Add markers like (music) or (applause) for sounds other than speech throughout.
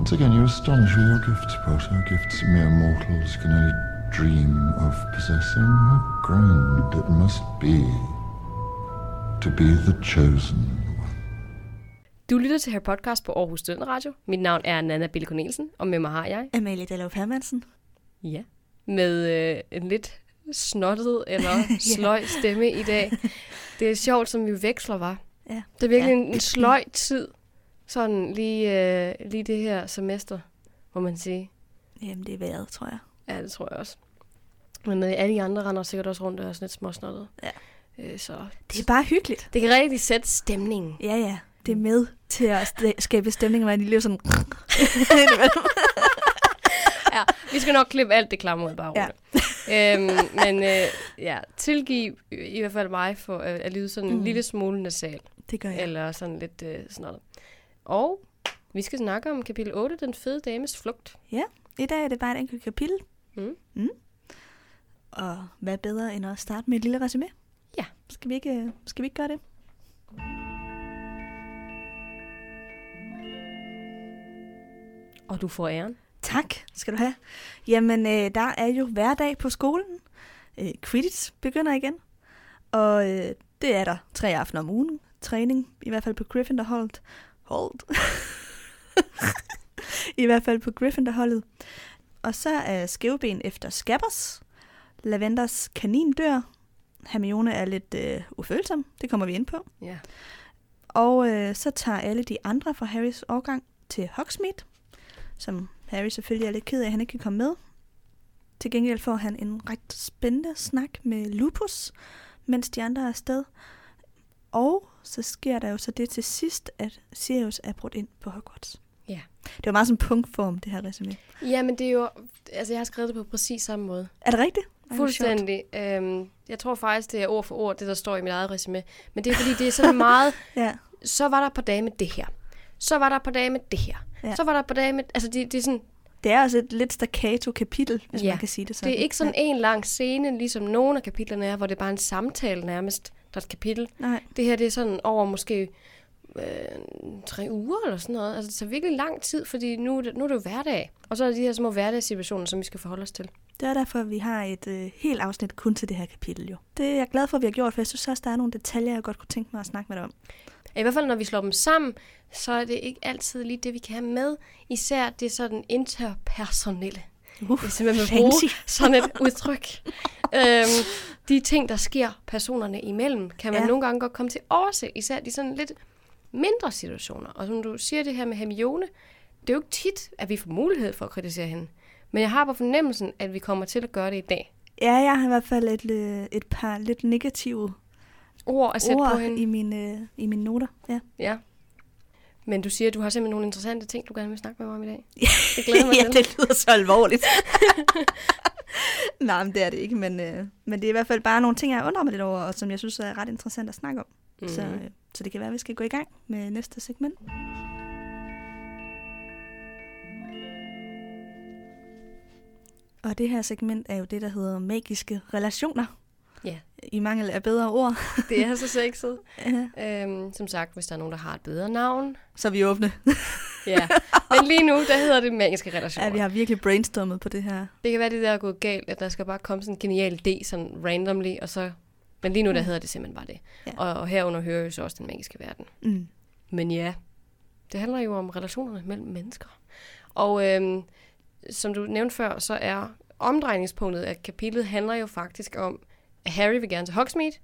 Once again, you astonish with your gifts, Potter. Gifts mere mortals can only dream of possessing. How grand it must be to be the chosen one. Du lytter til her podcast på Aarhus Radio. Mit navn er Nana Bille Cornelsen, og med mig har jeg, Amalie Dallov Hermansen. ja, med øh, en lidt snottet eller (laughs) sløj stemme i dag. Det er sjovt, som vi veksler, var. Ja. Det er virkelig Ja. en, en sløj tid, sådan lige, øh, lige det her semester, må man sige. Jamen, det er vejret, tror jeg. Ja, det tror jeg også. Men øh, alle de andre render sikkert også rundt og er sådan lidt småsnottet. Ja. Øh, så Det er bare hyggeligt. det kan rigtig sætte stemningen. Ja, ja. Det er med til at st- skabe stemning, hvor de lever sådan... (laughs) ja, vi skal nok klippe alt det klamme ud bare Ja. ja. øhm, men øh, ja, tilgiv i hvert fald mig for øh, at lyde sådan en Mm. lille smule nasal. det gør jeg. Eller sådan lidt øh, sådan noget. Og vi skal snakke om kapitel 8, Den fede dames flugt. I dag er det bare et enkelt kapitel. Mm. Mm. Og hvad bedre end at starte med et lille resume? Ja. Skal vi ikke, øh, skal vi ikke gøre det? Og du får æren. Tak skal du have. Jamen, øh, der er jo hverdag på skolen. Øh, Quidditch begynder igen. Og øh, det er der tre aftener om ugen. Træning, i hvert fald på Gryffindor-holdet. Hold. (laughs) I hvert fald på Gryffindor-holdet. Og så er skæveben efter Scabbers. Lavenders kanin dør. Hermione er lidt øh, ufølsom. Det kommer vi ind på. Ja. Og øh, så tager alle de andre fra Harrys årgang til Hogsmeade, som Harry selvfølgelig er lidt ked af, at han ikke kan komme med. Til gengæld får han en ret spændende snak med Lupus, mens de andre er afsted. Og så sker der jo så det til sidst, at Sirius er brudt ind på Hogwarts. Ja. Det var meget sådan punktform, det her resume. Ja, men det er jo... Altså, jeg har skrevet det på præcis samme måde. Er det rigtigt? Fuldstændig. Øhm, jeg tror faktisk, det er ord for ord, det der står i mit eget resume. Men det er fordi, det er sådan (laughs) meget... Ja, Så var der på dage med det her. Så var der på dage med det her. Ja. Ja. Så var der på dage med... Altså, det, det er sådan... det er også et lidt staccato kapitel, hvis Ja, man kan sige det sådan. Det er ikke sådan en lang scene, ligesom nogle af kapitlerne er, hvor det er bare en samtale nærmest, der er et kapitel. Nej, Det her, det er sådan over måske øh, tre uger eller sådan noget. Altså, det tager virkelig lang tid, fordi nu, det- nu er det jo hverdag. Og så er der de her små hverdagssituationer, som vi skal forholde os til. Det er derfor, vi har et øh, helt afsnit kun til det her kapitel jo. Det er jeg glad for, at vi har gjort, for jeg synes også, der er nogle detaljer, jeg godt kunne tænke mig at snakke med dig om. I hvert fald, når vi slår dem sammen, så er det ikke altid lige det, vi kan have med. Især det sådan interpersonelle. Uh, Hvis man vil bruge fancy. sådan et udtryk. øhm, de ting, der sker personerne imellem, kan man Ja. ja. nogle gange godt komme til at overse. Især de sådan lidt mindre situationer. Og som du siger det her med Hermione, det er jo ikke tit, at vi får mulighed for at kritisere hende. Men jeg har på fornemmelsen, at vi kommer til at gøre det i dag. Ja, jeg har i hvert fald et, øh, et par lidt negative Ord at sætte ord på hende. i mine, øh, i mine noter. Ja. Ja. Men du siger, at du har simpelthen nogle interessante ting, du gerne vil snakke med mig om i dag. (laughs) Det glæder mig ja, til. det lyder så alvorligt. (laughs) Nej, men det er det ikke, men, øh, men det er i hvert fald bare nogle ting, jeg undrer mig lidt over, og som jeg synes er ret interessant at snakke om. Mm. Så, Mhm. øh, så det kan være, at vi skal gå i gang med næste segment. Og det her segment er jo det, der hedder magiske relationer. Ja. I mangel af bedre ord. (laughs) Det er så sexet. (laughs) Ja. Øhm, som sagt, hvis der er nogen, der har et bedre navn. så er vi åbne. (laughs) Ja. Men lige nu, der hedder det magiske relationer. Ja, vi har virkelig brainstormet på det her. Det kan være, det der er gået galt, at der skal bare komme sådan en genial idé, sådan randomly, og så... Men lige nu, der Ja. hedder det simpelthen bare det. Ja. Og, og herunder hører jo så også den magiske verden. Mm. Men ja, det handler jo om relationerne mellem mennesker. Og øhm, som du nævnte før, så er omdrejningspunktet af kapitlet handler jo faktisk om, Harry vil gerne til Hogsmeade,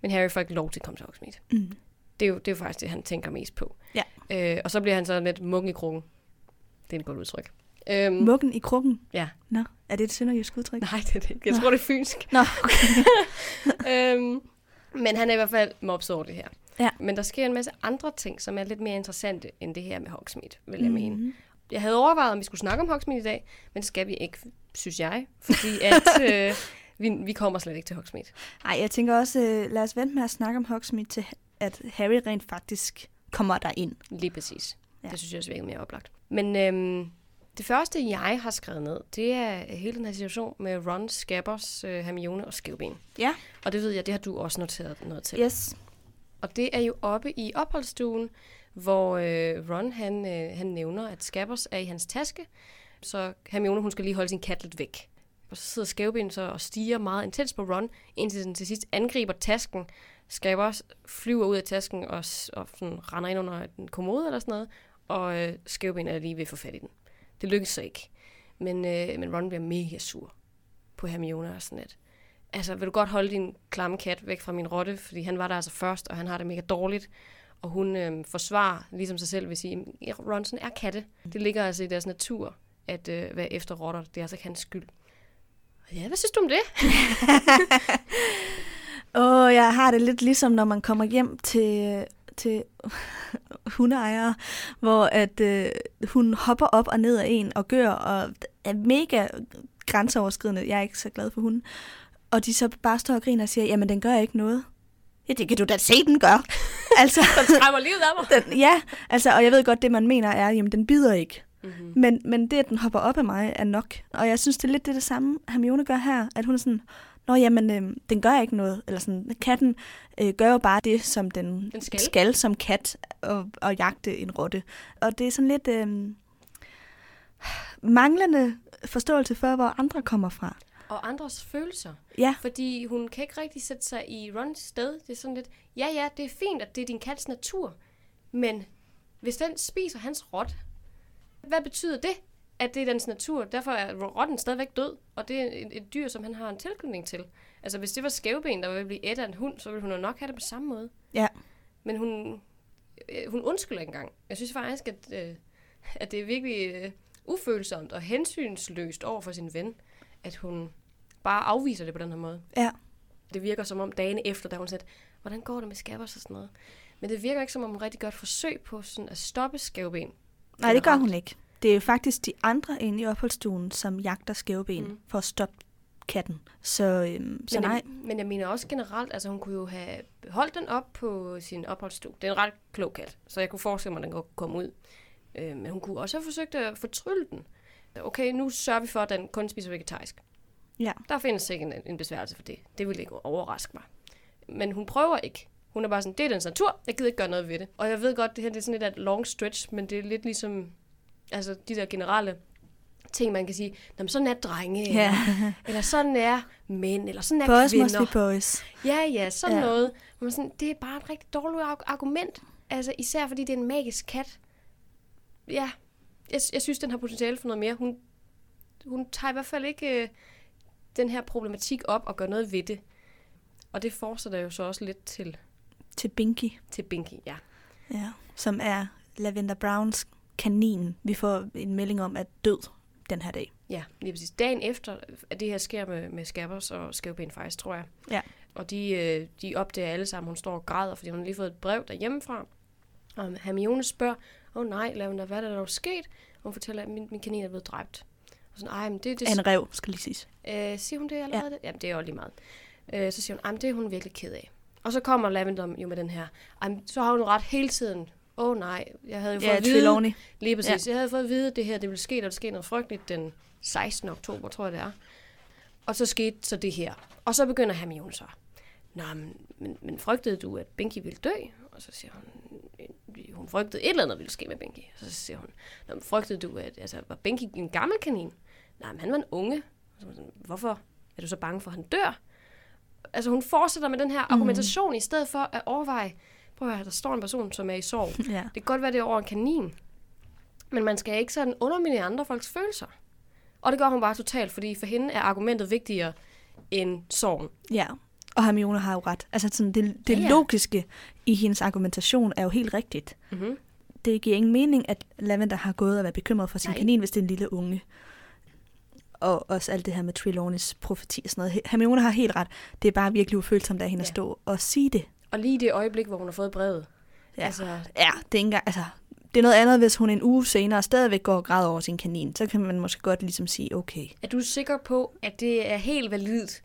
men Harry får ikke lov til at komme til Hogsmeade. Mm. Det er jo, det er jo faktisk det, han tænker mest på. Ja. Øh, og så bliver han så lidt muggen i krukken. Det er et godt udtryk. Øhm, Muggen i krukken? Ja. Nå, er det et synderjysk udtryk? Nej, det er det ikke. Jeg Nå. tror, det er fynsk. Nå, okay. (laughs) øhm, men han er i hvert fald mobs over det her. Ja. Men der sker en masse andre ting, som er lidt mere interessante end det her med Hogsmeade, vil jeg mene. Mhm. Jeg havde overvejet, om vi skulle snakke om Hogsmeade i dag, men det skal vi ikke, synes jeg. Fordi at (laughs) øh, vi, vi kommer slet ikke til Hogsmeade. Ej, jeg tænker også, øh, lad os vente med at snakke om Hogsmeade til, at Harry rent faktisk kommer der ind. Lige præcis. Ja. Det synes jeg også virker mere oplagt. Men øhm, det første, jeg har skrevet ned, det er hele den her situation med Ron, Scabbers, øh, Hermione og Skævben. Ja. Og det ved jeg, det har du også noteret noget til. Yes. Og det er jo oppe i opholdsstuen, hvor øh, Ron han, øh, han nævner, at Scabbers er i hans taske, så Hermione hun skal lige holde sin kat lidt væk. Og så sidder Skæveben så og stiger meget intens på Ron, indtil den til sidst angriber tasken. Scabbers flyver ud af tasken og, og sådan render ind under en kommode eller sådan noget, og øh, Skæveben er lige ved at få fat i den. Det lykkes så ikke. Men, øh, men Ron bliver mega sur på Hermione og sådan lidt. Altså, vil du godt holde din klamme kat væk fra min rotte, fordi han var der altså først, og han har det mega dårligt. Og hun øh, forsvarer ligesom sig selv ved at sige, "Ja, Ronson er katte. Det ligger altså i deres natur at øh, være efter rotter. Det er altså ikke hans skyld. Ja, hvad synes du om det? (laughs) Åh, jeg har det lidt ligesom, når man kommer hjem til, til (laughs) hundeejere, hvor at øh, hun hopper op og ned af en og gør, og er mega grænseoverskridende. Jeg er ikke så glad for hunden. Og de så bare står og griner og siger, jamen den gør ikke noget. Ja, det kan du da se, den gør. altså, (laughs) Den skræmmer livet af mig. den, ja, altså, og jeg ved godt, det man mener er, jamen den bider ikke. Mm-hmm. Men, men det, at den hopper op af mig, er nok. Og jeg synes, det er lidt det, det samme, Hermione gør her. At hun er sådan, Nå jamen, øh, den gør ikke noget. Eller sådan, katten øh, gør jo bare det, som den, Den skal. skal som kat, og, og jagte en rotte. Og det er sådan lidt øh, manglende forståelse for, hvor andre kommer fra. Og andres følelser. Ja, Fordi hun kan ikke rigtig sætte sig i Rons sted. Det er sådan lidt, ja ja, det er fint, at det er din kats natur. Men hvis den spiser hans rot, hvad betyder det? At det er dens natur. Derfor er rotten stadigvæk død, og det er et, et dyr, som han har en tilknytning til. Altså hvis det var skæveben, der ville blive et af en hund, så ville hun nok have det på samme måde. ja. Men hun, øh, hun undskylder ikke engang. Jeg synes faktisk, at, øh, at det er virkelig øh, ufølsomt og hensynsløst over for sin ven, at hun bare afviser det på den her måde. ja. Det virker som om dagen efter, da hun sagde, hvordan går det med Scabbers og sådan noget. Men det virker ikke som om hun rigtig et forsøg på sådan at stoppe skæveben. Nej, det gør hun ikke. Det er faktisk de andre inde i opholdsstuen, som jagter skæveben Mm. for at stoppe katten. Så, øhm, så men, nej. Jeg, men jeg mener også generelt, altså hun kunne jo have holdt den op på sin opholdsstue. Det er en ret klog kat, så jeg kunne forestille mig, at den kunne komme ud. Øh, men hun kunne også have forsøgt at fortrylle den. Okay, nu sørger vi for, at den kun spiser vegetarisk. Ja. Der findes ikke en, en besværgelse for det. Det ville ikke overraske mig. Men hun prøver ikke. Hun er bare sådan, det er dens natur, jeg gider ikke gøre noget ved det. Og jeg ved godt, det her det er sådan lidt af et long stretch, men det er lidt ligesom altså de der generelle ting, man kan sige, Nå, sådan er drenge, Ja. eller, eller sådan er mænd, eller sådan er Boys must kvinder. be boys. Ja, ja, sådan. Ja. noget. Men sådan, det er bare et rigtig dårligt arg- argument. Altså, især fordi det er en magisk kat. Ja, jeg, jeg synes, den har potentiale for noget mere. Hun, hun tager i hvert fald ikke øh, den her problematik op og gør noget ved det. Og det fortsætter jo så også lidt til, Til Binky, til Binky, ja. ja. som er Lavender Browns kanin, vi får en melding om, at død den her dag. Ja, lige præcis. Dagen efter, at det her sker med, med Scabbers og Skævben faktisk, tror jeg. Ja. Og de, øh, de opdager alle sammen, hun står og græder, fordi hun har lige fået et brev derhjemmefra. Og Hermione spørger, åh oh, nej, Lavender, hvad er der dog sket? Og hun fortæller, at min, min kanin er blevet dræbt. Og sådan, ej, men det, det, en rev, skal lige siges. Øh, siger hun det allerede? Ja. Jamen, det er jo lige meget. Øh, så siger hun, "Ej, men det er hun virkelig ked af. Og så kommer Lavender jo med den her, "Ej, men så har hun ret hele tiden. Åh oh, nej, jeg havde jo fået Ja, at vide, Trelawney. lige præcis, ja. jeg havde fået at vide, at det her det ville ske, der skete noget frygteligt den 16. oktober, tror jeg det er. Og så skete så det her. Og så begynder Hermione så. Nå, men, men, men frygtede du, at Binky ville dø? Og så siger hun, "Øh, hun frygtede et eller andet ville ske med Binky. Og så siger hun, Nå, men frygtede du, at altså, var Binky en gammel kanin? Nej, men han var en unge. Så Hvorfor er du så bange for, at han dør? Altså hun fortsætter med den her argumentation, mm. i stedet for at overveje, prøv at høre, der står en person, som er i sorg. (laughs) Ja. Det kan godt være, det er over en kanin. Men man skal ikke sådan underminere andre folks følelser. Og det gør hun bare totalt, fordi for hende er argumentet vigtigere end sorgen. ja. Og Hermione har jo ret. Altså sådan, det, det Ja, ja. logiske i hendes argumentation er jo helt rigtigt. Mm-hmm. Det giver ingen mening, at Lavender har gået og været bekymret for sin Nej. Nej. kanin, hvis det er en lille unge. Og også alt det her med Trelawneys profeti og sådan noget. Hermione har helt ret. Det er bare virkelig ufølsomt af hende Ja. at stå og sige det. Og lige det øjeblik, hvor hun har fået brevet. Ja. Altså, Ja, det er ikke engang, altså, det er noget andet, hvis hun en uge senere stadigvæk går og græder over sin kanin. Så kan man måske godt ligesom sige, okay. er du sikker på, at det er helt validt,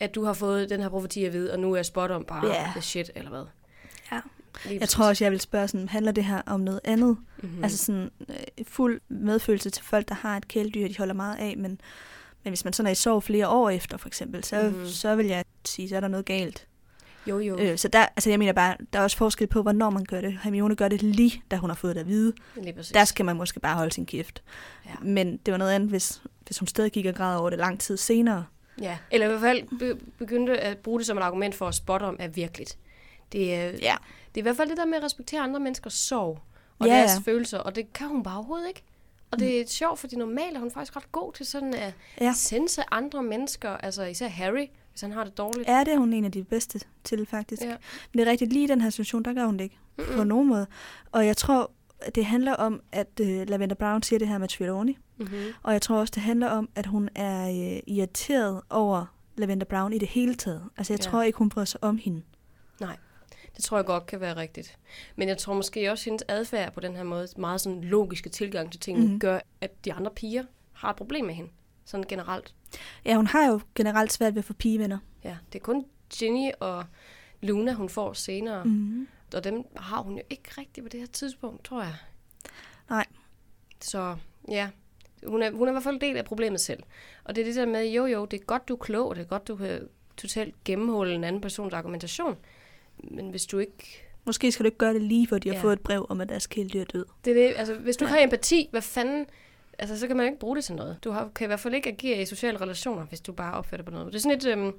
at du har fået den her profeti at vide, og nu er jeg spot om bare Ja. the shit, eller hvad? Ja. Lige Jeg tror også, jeg vil spørge sådan, handler det her om noget andet? mm-hmm. Mm. Altså sådan øh, fuld medfølelse til folk, der har et kæledyr, de holder meget af, men, men hvis man sådan er i sorg flere år efter, for eksempel, så, Mhm. mm. så vil jeg sige, så er der noget galt. Jo, jo. Øh, så der, altså jeg mener bare, der er også forskel på, hvornår man gør det. Hermione gør det lige, da hun har fået det at vide. Der skal man måske bare holde sin kæft. Ja. Men det var noget andet, hvis, hvis hun stadig gik og græd over det lang tid senere. Ja, eller i hvert fald be- begyndte at bruge det som et argument for at spotte om er virkeligt. Det er, Ja. Det er i hvert fald det der med at respektere andre menneskers sorg og Ja, deres ja. følelser, og det kan hun bare overhovedet ikke. Og det er sjovt, fordi normalt er hun faktisk ret god til sådan at Ja. sense andre mennesker, altså især Harry, hvis han har det dårligt. Ja, det er hun en af de bedste til, faktisk. Ja. Men det er rigtigt, lige i den her situation, der gør hun det ikke. Mm-mm. På nogen måde. Og jeg tror, at det handler om, at øh, Lavender Brown siger det her med Trelawney. Mm-hmm. Og jeg tror også, det handler om, at hun er øh, irriteret over Lavender Brown i det hele taget. Altså, jeg ja. tror ikke, hun bryder sig om hende. Nej, det tror jeg godt kan være rigtigt. Men jeg tror måske også, at hendes adfærd på den her måde, meget sådan logiske tilgang til tingene, mm-hmm. gør, at de andre piger har et problem med hende. Sådan generelt. Ja, hun har jo generelt svært ved at få pigevenner. Ja, det er kun Ginny og Luna, hun får senere. Mm. Mm. Og dem har hun jo ikke rigtigt på det her tidspunkt, tror jeg. Nej. Så ja, hun er, hun er i hvert fald del af problemet selv. Og det er det der med, jo jo, det er godt, du er klog, og det er godt, du kan totalt gennemholde en anden persons argumentation. Men hvis du ikke Måske skal du ikke gøre det lige, for de har Ja. fået et brev om, at deres kæledyr er død. Det er det, altså, hvis du ja. har empati, hvad fanden... Altså, så kan man jo ikke bruge det til noget. Du har, kan i hvert fald ikke agere i sociale relationer, hvis du bare opfører dig på noget. Det er sådan lidt øhm,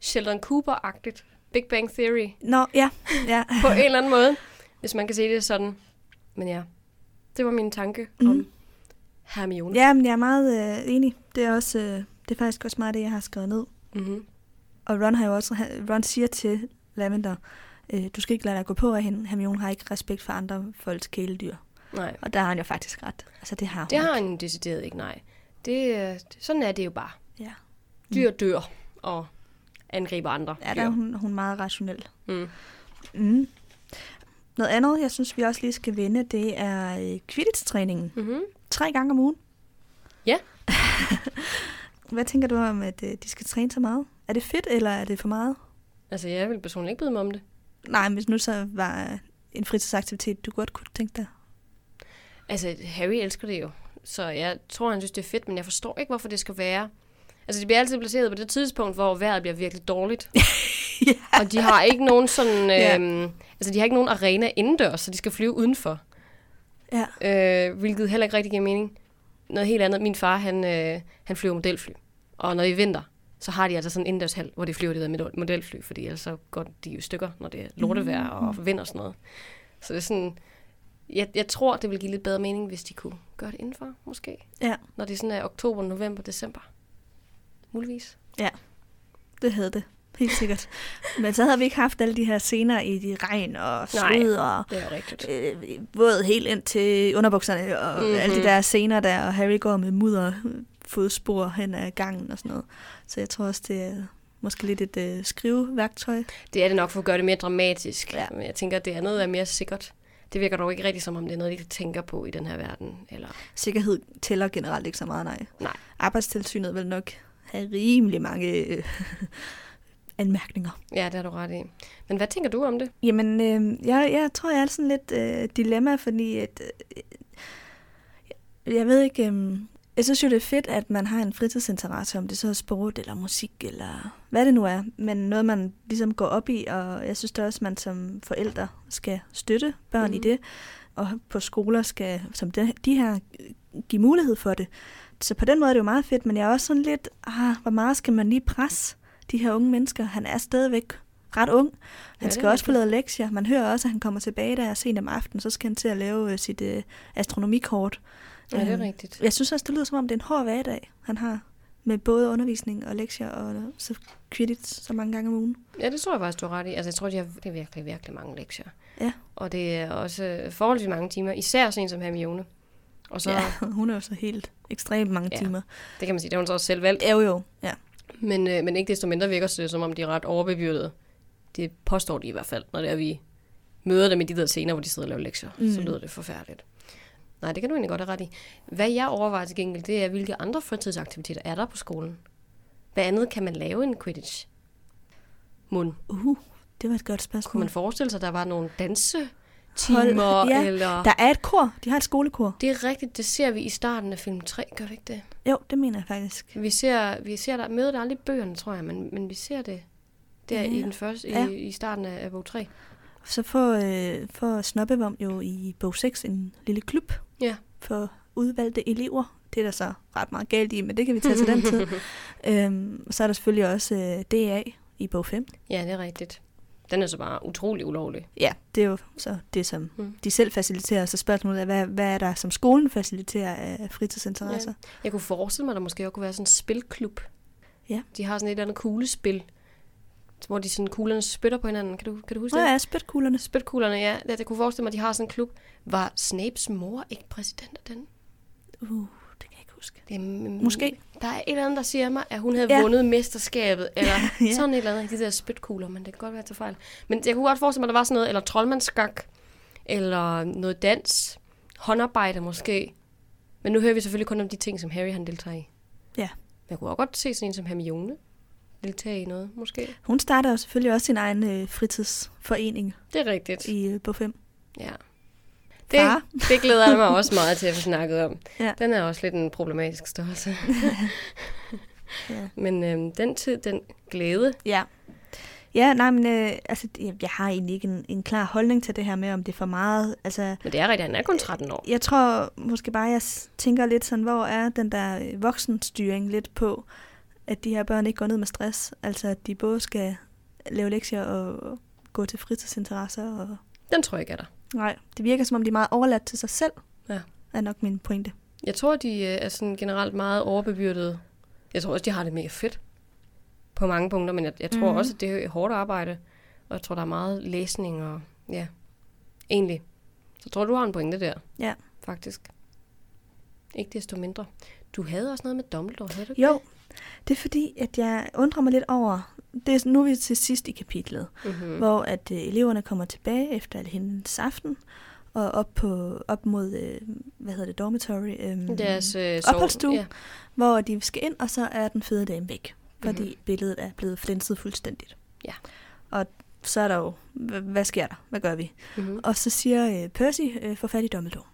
Sheldon Cooper-agtigt. Big Bang Theory. Nå, ja. ja. (laughs) På en eller anden måde. Hvis man kan se det sådan. Men ja, det var min tanke mm. om Mhm. Hermione. Ja, men jeg er meget øh, enig. Det er, også, øh, det er faktisk også meget det, jeg har skrevet ned. Mm-hmm. Og Ron, har jo også, Ron siger til Lavender, øh, du skal ikke lade dig gå på af hende. Hermione har ikke respekt for andre folks kæledyr. Nej, Og der har han jo faktisk ret. Altså, det har hun det har ikke. han decideret ikke, nej. Det, øh, sådan er det jo bare. Ja, Dyr dør og angriber andre ja der dyr. er hun, hun er meget rationel. Mm. Mm. Noget andet, jeg synes, vi også lige skal vende, det er øh, Quidditch-træningen. Mm-hmm. Tre gange om ugen. Ja. (laughs) Hvad tænker du om, at øh, de skal træne så meget? Er det fedt, eller er det for meget? Altså, jeg vil personligt ikke byde mig om det. Nej, men hvis nu så var en fritidsaktivitet, du godt kunne tænke dig. Altså, Harry elsker det jo. Så jeg tror, han synes, det er fedt, men jeg forstår ikke, hvorfor det skal være. Altså, det bliver altid placeret på det tidspunkt, hvor vejret bliver virkelig dårligt. (laughs) ja. Og de har ikke nogen sådan... Ja. Øhm, altså, de har ikke nogen arena indendørs, så de skal flyve udenfor. ja. Øh, hvilket heller ikke rigtig giver mening. Noget helt andet. Min far, han, øh, han flyver modelfly. Og når det er vinter, så har de altså sådan en indendørshal, hvor de flyver det der modelfly, fordi ellers så går de jo stykker, når det er lortevejr og vind og sådan noget. Så det er sådan... Jeg, jeg tror, det vil give lidt bedre mening, hvis de kunne gøre det indenfor, måske. Ja, Når det sådan er oktober, november, december. Muligvis. det havde det. Helt sikkert. Men så havde vi ikke haft alle de her scener i de regn og sved og øh, våd helt ind til underbukserne og Mhm. mm-hmm. alle de der scener der, og Harry går med mudder fodspor hen ad gangen og sådan noget. Så jeg tror også, det er måske lidt et øh, skriveværktøj. Det er det nok for at gøre det mere dramatisk. Ja. Men jeg tænker, at det andet er mere sikkert. Det virker dog ikke rigtigt som om, det er noget, de tænker på i den her verden. Eller... Sikkerhed tæller generelt ikke så meget, nej. Nej. Arbejdstilsynet vil nok have rimelig mange øh, (laughs) anmærkninger. Ja, det har du ret i. Men hvad tænker du om det? Jamen, øh, jeg, jeg tror, jeg er sådan lidt øh, dilemma, fordi at, øh, jeg ved ikke, øh, jeg synes jo, det er fedt, at man har en fritidsinteresse, om det så er sport eller musik eller hvad det nu er, men noget, man ligesom går op i, og jeg synes da også, man som forældre skal støtte børn mm. i det, og på skoler skal, som de, her, give mulighed for det. Så på den måde er det jo meget fedt, men jeg er også sådan lidt, ah, hvor meget skal man lige presse de her unge mennesker? Han er stadigvæk ret ung. Han Ja, skal også få lavet lektier. Man hører også, at han kommer tilbage der sent om aftenen, så skal han til at lave øh, sit øh, astronomikort. Ja, det er Øhm, rigtigt. Jeg synes også, det lyder som om, det er en hård hverdag, han har med både undervisning og lektier og så Quidditch så mange gange om ugen. Ja, det tror jeg faktisk, du har ret i. Altså, jeg tror, de har det er virkelig, virkelig mange lektier. Ja. Og det er også øh, forholdsvis mange timer. Især sådan en som Hermione. Og så, Ja, (laughs) hun er jo så helt ekstremt mange Ja. timer. det kan man sige, det har hun så også selv valgt. Jo jo, ja. Men, øh, men ikke desto mindre virker det, som om de er ret overbebyrdede. Det påstår de i hvert fald, når det er, vi møder dem i de der scener, hvor de sidder og laver lektier. Mm. Så lyder det forfærdeligt. Nej, det kan du egentlig godt have ret i. Hvad jeg overvejer til gengæld, det er, hvilke andre fritidsaktiviteter er der på skolen? Hvad andet kan man lave end Quidditch? Mund. Uh, det var et godt Kunne spørgsmål. man forestille sig, at der var nogle dansetimer? Hold- ja, eller... Der er et kor. De har et skolekor. Det er rigtigt, det ser vi i starten af film 3, gør det ikke det? Jo, det mener jeg faktisk. Vi ser, vi ser der, møder der aldrig bøgerne, tror jeg, men, men vi ser det Det er Ja. i den første, Ja. i, i starten af, af bog 3. Så får, øh, får Snobbevom jo i bog 6 en lille klub Ja. for udvalgte elever. Det er der så ret meget galt i, men det kan vi tage til den tid. (laughs) Øhm, og så er der selvfølgelig også øh, DA i bog 5. Ja, det er rigtigt. Den er så bare utrolig ulovlig. Ja, det er jo så det, som Mm. de selv faciliterer. Så spørgsmålet er, hvad, hvad er der, som skolen faciliterer af fritidsinteresser? Jeg kunne forestille mig, at der måske også kunne være sådan en spilklub. Ja. De har sådan et eller andet kuglespil, hvor de sådan kuglerne spytter på hinanden. Kan du, kan du huske Nå det? ja, spytkuglerne. Spytkuglerne, ja. Det, jeg kunne forestille mig, at de har sådan en klub. Var Snapes mor ikke præsident af den? Uh, det kan jeg ikke huske. Det er, mm, Måske. Der er et eller andet, der siger mig, at hun havde Ja. vundet mesterskabet, (laughs) eller Ja. sådan et eller andet af de der spytkugler, men det kan godt være til fejl. Men jeg kunne godt forestille mig, at der var sådan noget, eller troldmandsskak, eller noget dans, håndarbejde måske. Men nu hører vi selvfølgelig kun om de ting, som Harry han deltager i. Ja. Jeg kunne også godt se sådan en som Hermione deltage i noget, måske. Hun starter jo selvfølgelig også sin egen øh, fritidsforening Det er rigtigt. i øh, bog 5. Ja. Far. Det, det glæder jeg mig også meget til at få snakket om. Ja. Den er også lidt en problematisk størrelse. (laughs) Ja. Men øhm, den tid, den glæde, Ja. Ja, nej, men øh, altså, jeg, jeg har egentlig ikke en, en klar holdning til det her med, om det er for meget. Altså, men det er rigtigt, han er kun 13 år. jeg tror måske bare, jeg tænker lidt sådan, hvor er den der øh, voksenstyring lidt på, at de her børn ikke går ned med stress. Altså, at de både skal lave lektier og gå til fritidsinteresser. Og... Den tror jeg ikke er der. Nej, det virker som om, de er meget overladt til sig selv, Ja. er nok min pointe. Jeg tror, de øh, er sådan generelt meget overbebyrdede. Jeg tror også, de har det mega fedt på mange punkter, men jeg, jeg tror mm-hmm. også, at det er hårdt arbejde. Og jeg tror, der er meget læsning og ja, egentlig. Så jeg tror, du har en pointe der. Ja. Faktisk. Ikke desto mindre. Du havde også noget med Dumbledore, havde du ikke? Jo, det er fordi, at jeg undrer mig lidt over, det er, nu er vi til sidst i kapitlet, Mm-hmm. hvor at øh, eleverne kommer tilbage efter hendes aften, og op, på, op mod, øh, hvad hedder det, dormitory, øh, Deres øh, opholdsstue, Ja. hvor de skal ind, og så er den fede dame væk, fordi Mhm. mm-hmm. billedet er blevet flænset fuldstændigt. Ja. Og så er der jo, hva- hvad sker der? Hvad gør vi? Mm-hmm. Og så siger øh, Percy, øh, få fat i Dumbledore.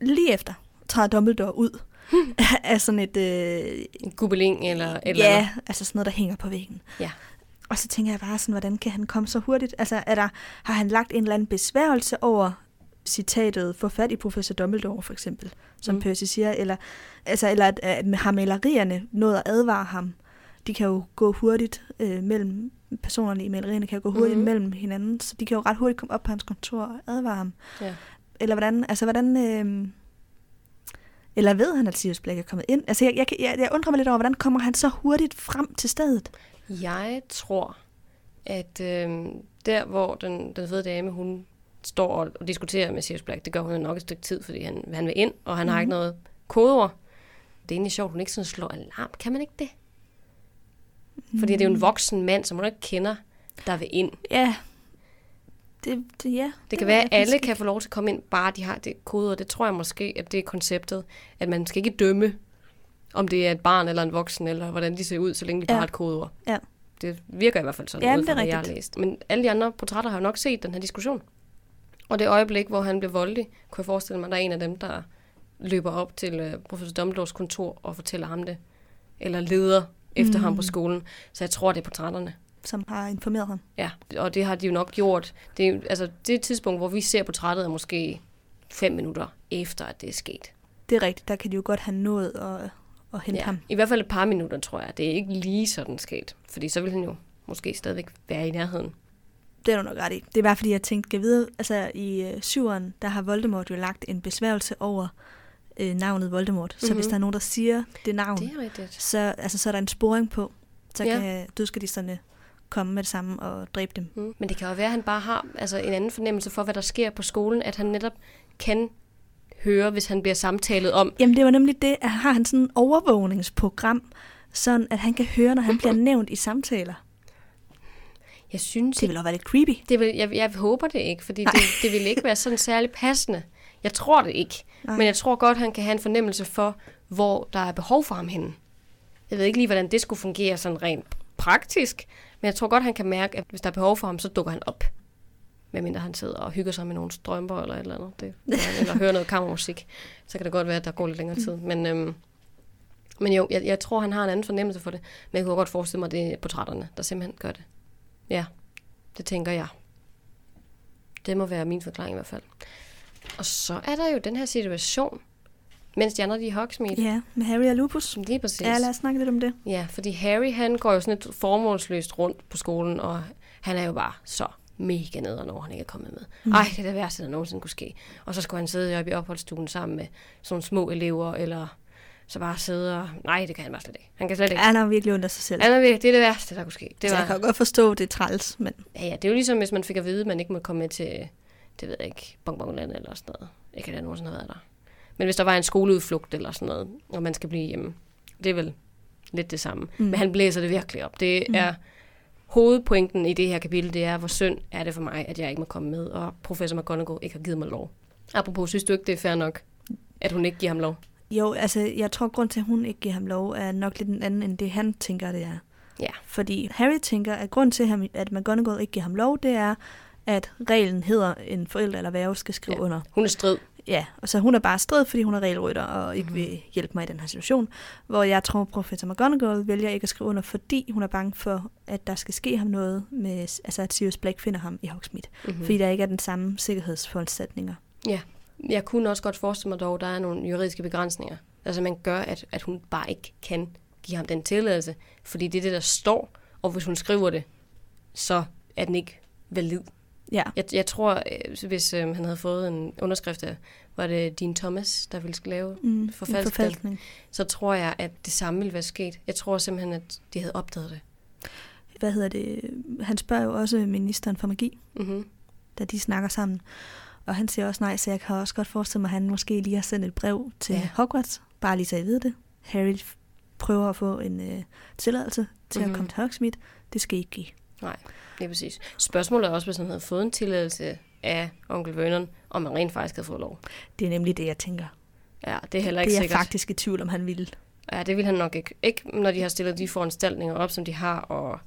Lige efter træder Dumbledore ud (laughs) af sådan et... Øh, En gubeling eller eller ja, andet. altså sådan noget, der hænger på væggen. Ja. Og så tænker jeg bare sådan, hvordan kan han komme så hurtigt? Altså, er der, har han lagt en eller anden besværgelse over citatet, få fat i professor Dumbledore, for eksempel, som Mm. Percy siger, eller, altså, eller at, at har malerierne nået at advare ham? De kan jo gå hurtigt øh, mellem, personerne i malerierne kan jo gå hurtigt mm. mellem hinanden, så de kan jo ret hurtigt komme op på hans kontor og advare ham. Ja. Eller hvordan, altså hvordan, øh, eller ved han, at Sirius Black er kommet ind? Altså jeg, jeg, jeg, jeg undrer mig lidt over, hvordan kommer han så hurtigt frem til stedet? Jeg tror, at øh, der, hvor den, den fede dame, hun står og, og diskuterer med Sirius Black, det gør hun jo nok et stykke tid, fordi han, han vil ind, og han mm. har ikke Mhm. noget kodeord. Det er egentlig sjovt, hun ikke sådan slår alarm. Kan man ikke det? Fordi det er jo en voksen mand, som hun ikke kender, der vil ind. Ja. Det, det, ja. Det kan ved være, at alle kan få lov til at komme ind, bare de har det kodeord. Det tror jeg måske, at det er konceptet, at man skal ikke dømme, om det er et barn eller en voksen, eller hvordan de ser ud, så længe de bare Ja. har et kodeord. Ja. Det virker i hvert fald sådan, Ja, ud det fra, er hvad jeg har læst. Men alle de andre portrætter har jo nok set den her diskussion. Og det øjeblik, hvor han bliver voldelig, kunne jeg forestille mig, at der er en af dem, der løber op til uh, professor Dumbledores kontor og fortæller ham det. Eller leder efter mm. ham på skolen. Så jeg tror, det er portrætterne. Som har informeret ham. Ja, og det har de jo nok gjort. Det er, altså, det et tidspunkt, hvor vi ser portrættet, er måske fem minutter efter, at det er sket. Det er rigtigt, der kan de jo godt have nået at, at hente ja. ham. I hvert fald et par minutter, tror jeg. Det er ikke lige sådan sket. Fordi så vil han jo måske stadigvæk være i nærheden. Det er du nok ret i. Det er bare fordi, jeg tænkte, kan vide, altså i øh, syveren, der har Voldemort jo lagt en besværgelse over øh, navnet Voldemort. Så Mhm. hvis der er nogen, der siger det navn, Det er rigtigt. så, altså, så er der en sporing på. Så Ja. kan dødskadisterne komme med det samme og dræbe dem. Mm. Men det kan jo være, at han bare har altså, en anden fornemmelse for, hvad der sker på skolen. At han netop kan høre, hvis han bliver samtalet om. Jamen det var nemlig det, at har han sådan et overvågningsprogram, sådan at han kan høre, når han bliver nævnt i samtaler. Jeg synes Det vil også være lidt creepy. Det vil, jeg, jeg håber det ikke, fordi det, det vil ikke være sådan særlig passende. Jeg tror det ikke. Nej. Men jeg tror godt, han kan have en fornemmelse for, hvor der er behov for ham henne. Jeg ved ikke lige, hvordan det skulle fungere sådan rent praktisk, men jeg tror godt, han kan mærke, at hvis der er behov for ham, så dukker han op. Medmindre han sidder og hygger sig med nogle strømper eller et eller andet. Det, eller hører noget kammermusik. Så kan det godt være, at der går lidt længere tid. Men, øhm, men jo, jeg, jeg tror, han har en anden fornemmelse for det. Men jeg kunne godt forestille mig, at det er portrætterne, der simpelthen gør det. Ja, det tænker jeg. Det må være min forklaring i hvert fald. Og så er der jo den her situation, mens de andre de er Hogsmeade. Ja, med Harry og Lupus. Lige præcis. Ja, lad os snakke lidt om det. Ja, fordi Harry, han går jo sådan lidt formålsløst rundt på skolen, og han er jo bare så mega nederen over, han ikke er kommet med. Mm. Ej, det er det værste, der nogensinde kunne ske. Og så skulle han sidde oppe i opholdsstuen sammen med sådan små elever, eller så bare sidde og... Nej, det kan han bare slet ikke. Han kan slet ikke. Han har virkelig af sig selv. Han er virkelig, det er det værste, der kunne ske. Det var... var, Jeg kan godt forstå, det er træls, men ja, ja, det er jo ligesom, hvis man fik at vide, at man ikke må komme med til, det ved jeg ikke, Bonbonland eller sådan noget. Ikke at jeg nogensinde har været der. Men hvis der var en skoleudflugt eller sådan noget, og man skal blive hjemme, det er vel lidt det samme. Mm. Men han blæser det virkelig op. Det mm. er hovedpointen i det her kapitel, det er, hvor synd er det for mig, at jeg ikke må komme med, og professor McGonagall ikke har givet mig lov. Apropos, synes du ikke, det er fair nok, at hun ikke giver ham lov? jo, altså, jeg tror, grund til, at hun ikke giver ham lov, er nok lidt en anden, end det han tænker, det er. Ja. Fordi Harry tænker, at grund til, at McGonagall ikke giver ham lov, det er, at reglen hedder, en forælder eller værge skal skrive ja. under. Hun er strid. Ja, og så hun er bare strid, fordi hun er regelrytter og ikke vil hjælpe mig i den her situation. Hvor jeg tror, professor McGonagall vælger ikke at skrive under, fordi hun er bange for, at der skal ske ham noget med, altså at Sirius Black finder ham i Hogsmeade. Mhm. Mm. Fordi der ikke er den samme sikkerhedsforansætninger. Ja. Jeg kunne også godt forestille mig dog, at der er nogle juridiske begrænsninger. Altså man gør, at, at hun bare ikke kan give ham den tilladelse, fordi det er det, der står, og hvis hun skriver det, så er den ikke valid. Ja, Jeg, jeg tror, øh, hvis øh, han havde fået en underskrift af, var det Dean Thomas, der ville lave mm, forfalskning, forfalskning. så tror jeg, at det samme ville være sket. Jeg tror simpelthen, at de havde opdaget det. Hvad hedder det? Han spørger jo også ministeren for magi, Mm-hmm. da de snakker sammen. Og han siger også nej, så jeg kan også godt forestille mig, at han måske lige har sendt et brev til Ja. Hogwarts, bare lige så jeg ved det. Harry prøver at få en øh, tilladelse til mm-hmm. Mhm. at komme til Hogsmeade. Det skal ikke give. Nej, det er præcis. Spørgsmålet er også, hvis han havde fået en tilladelse af onkel Vernon, om man rent faktisk havde fået lov. Det er nemlig det, jeg tænker. Ja, det er heller ikke det er sikkert. faktisk i tvivl om, han ville. Ja, det vil han nok ikke. Ikke når de har stillet de foranstaltninger op, som de har, og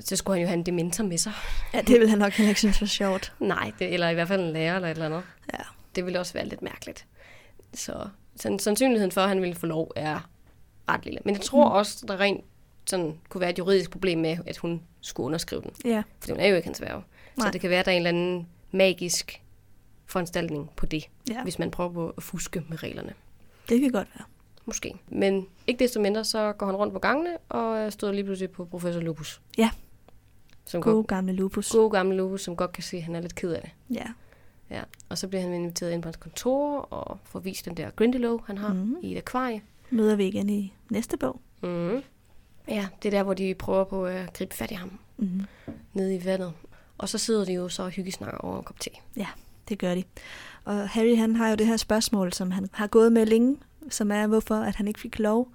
så skulle han jo have en dementor med sig. Ja, det vil han nok heller ikke synes var sjovt. Nej, det, eller i hvert fald en lærer eller et eller andet. Ja. Det ville også være lidt mærkeligt. Så, så sandsynligheden for, at han ville få lov, er ret lille. Men jeg tror Mm. også, der rent sådan, kunne være et juridisk problem med, at hun skulle underskrive den. Ja, For hun er jo ikke hans værve. Så det kan være, at der er en eller anden magisk foranstaltning på det, ja. hvis man prøver på at fuske med reglerne. det kan godt være. Måske. Men ikke desto mindre, så går han rundt på gangene og støder lige pludselig på professor Lupus. Ja. Som God godt, gamle lupus. gode gamle Lupus, som godt kan se, at han er lidt ked af det. Ja. Ja. Og så bliver han inviteret ind på hans kontor og får vist den der Grindelow, han har mm. i et akvarie. Møder vi igen i næste bog. Mm. Ja, det er der, hvor de prøver på at gribe fat i ham Mm. nede i vandet. Og så sidder de jo så og hyggesnakker over en kop te. Det gør de. Og Harry han har jo det her spørgsmål, som han har gået med længe, som er, hvorfor at han ikke fik lov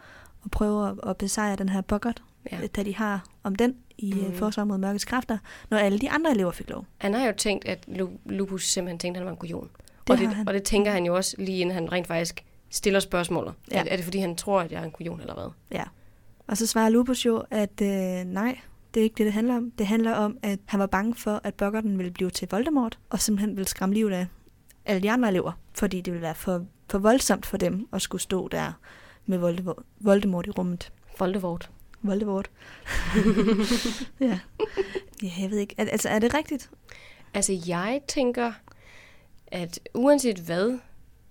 at prøve at, besejre den her bukkert, Ja. ja. da de har om den i Mhm. mm. forsvar mod mørkets kræfter, når alle de andre elever fik lov. Han har jo tænkt, at Lu- Lupus simpelthen tænkte, at han var en kujon. Det og, det, han. og det tænker han jo også lige inden han rent faktisk stiller spørgsmålet. Ja. Ja. Er, er det fordi, han tror, at jeg er en kujon eller hvad? Ja. Og så svarer Lupus jo, at øh, nej, det er ikke det, det handler om. Det handler om, at han var bange for, at bukkerten ville blive til Voldemort, og simpelthen ville skræmme livet af alle de andre elever, fordi det ville være for, for voldsomt for dem at skulle stå der med Voldemort, Voldemort i rummet. Voldemort. Voldemort. (laughs) ja. ja, jeg ved ikke. Al- Altså, er det rigtigt? Altså, jeg tænker, at uanset hvad,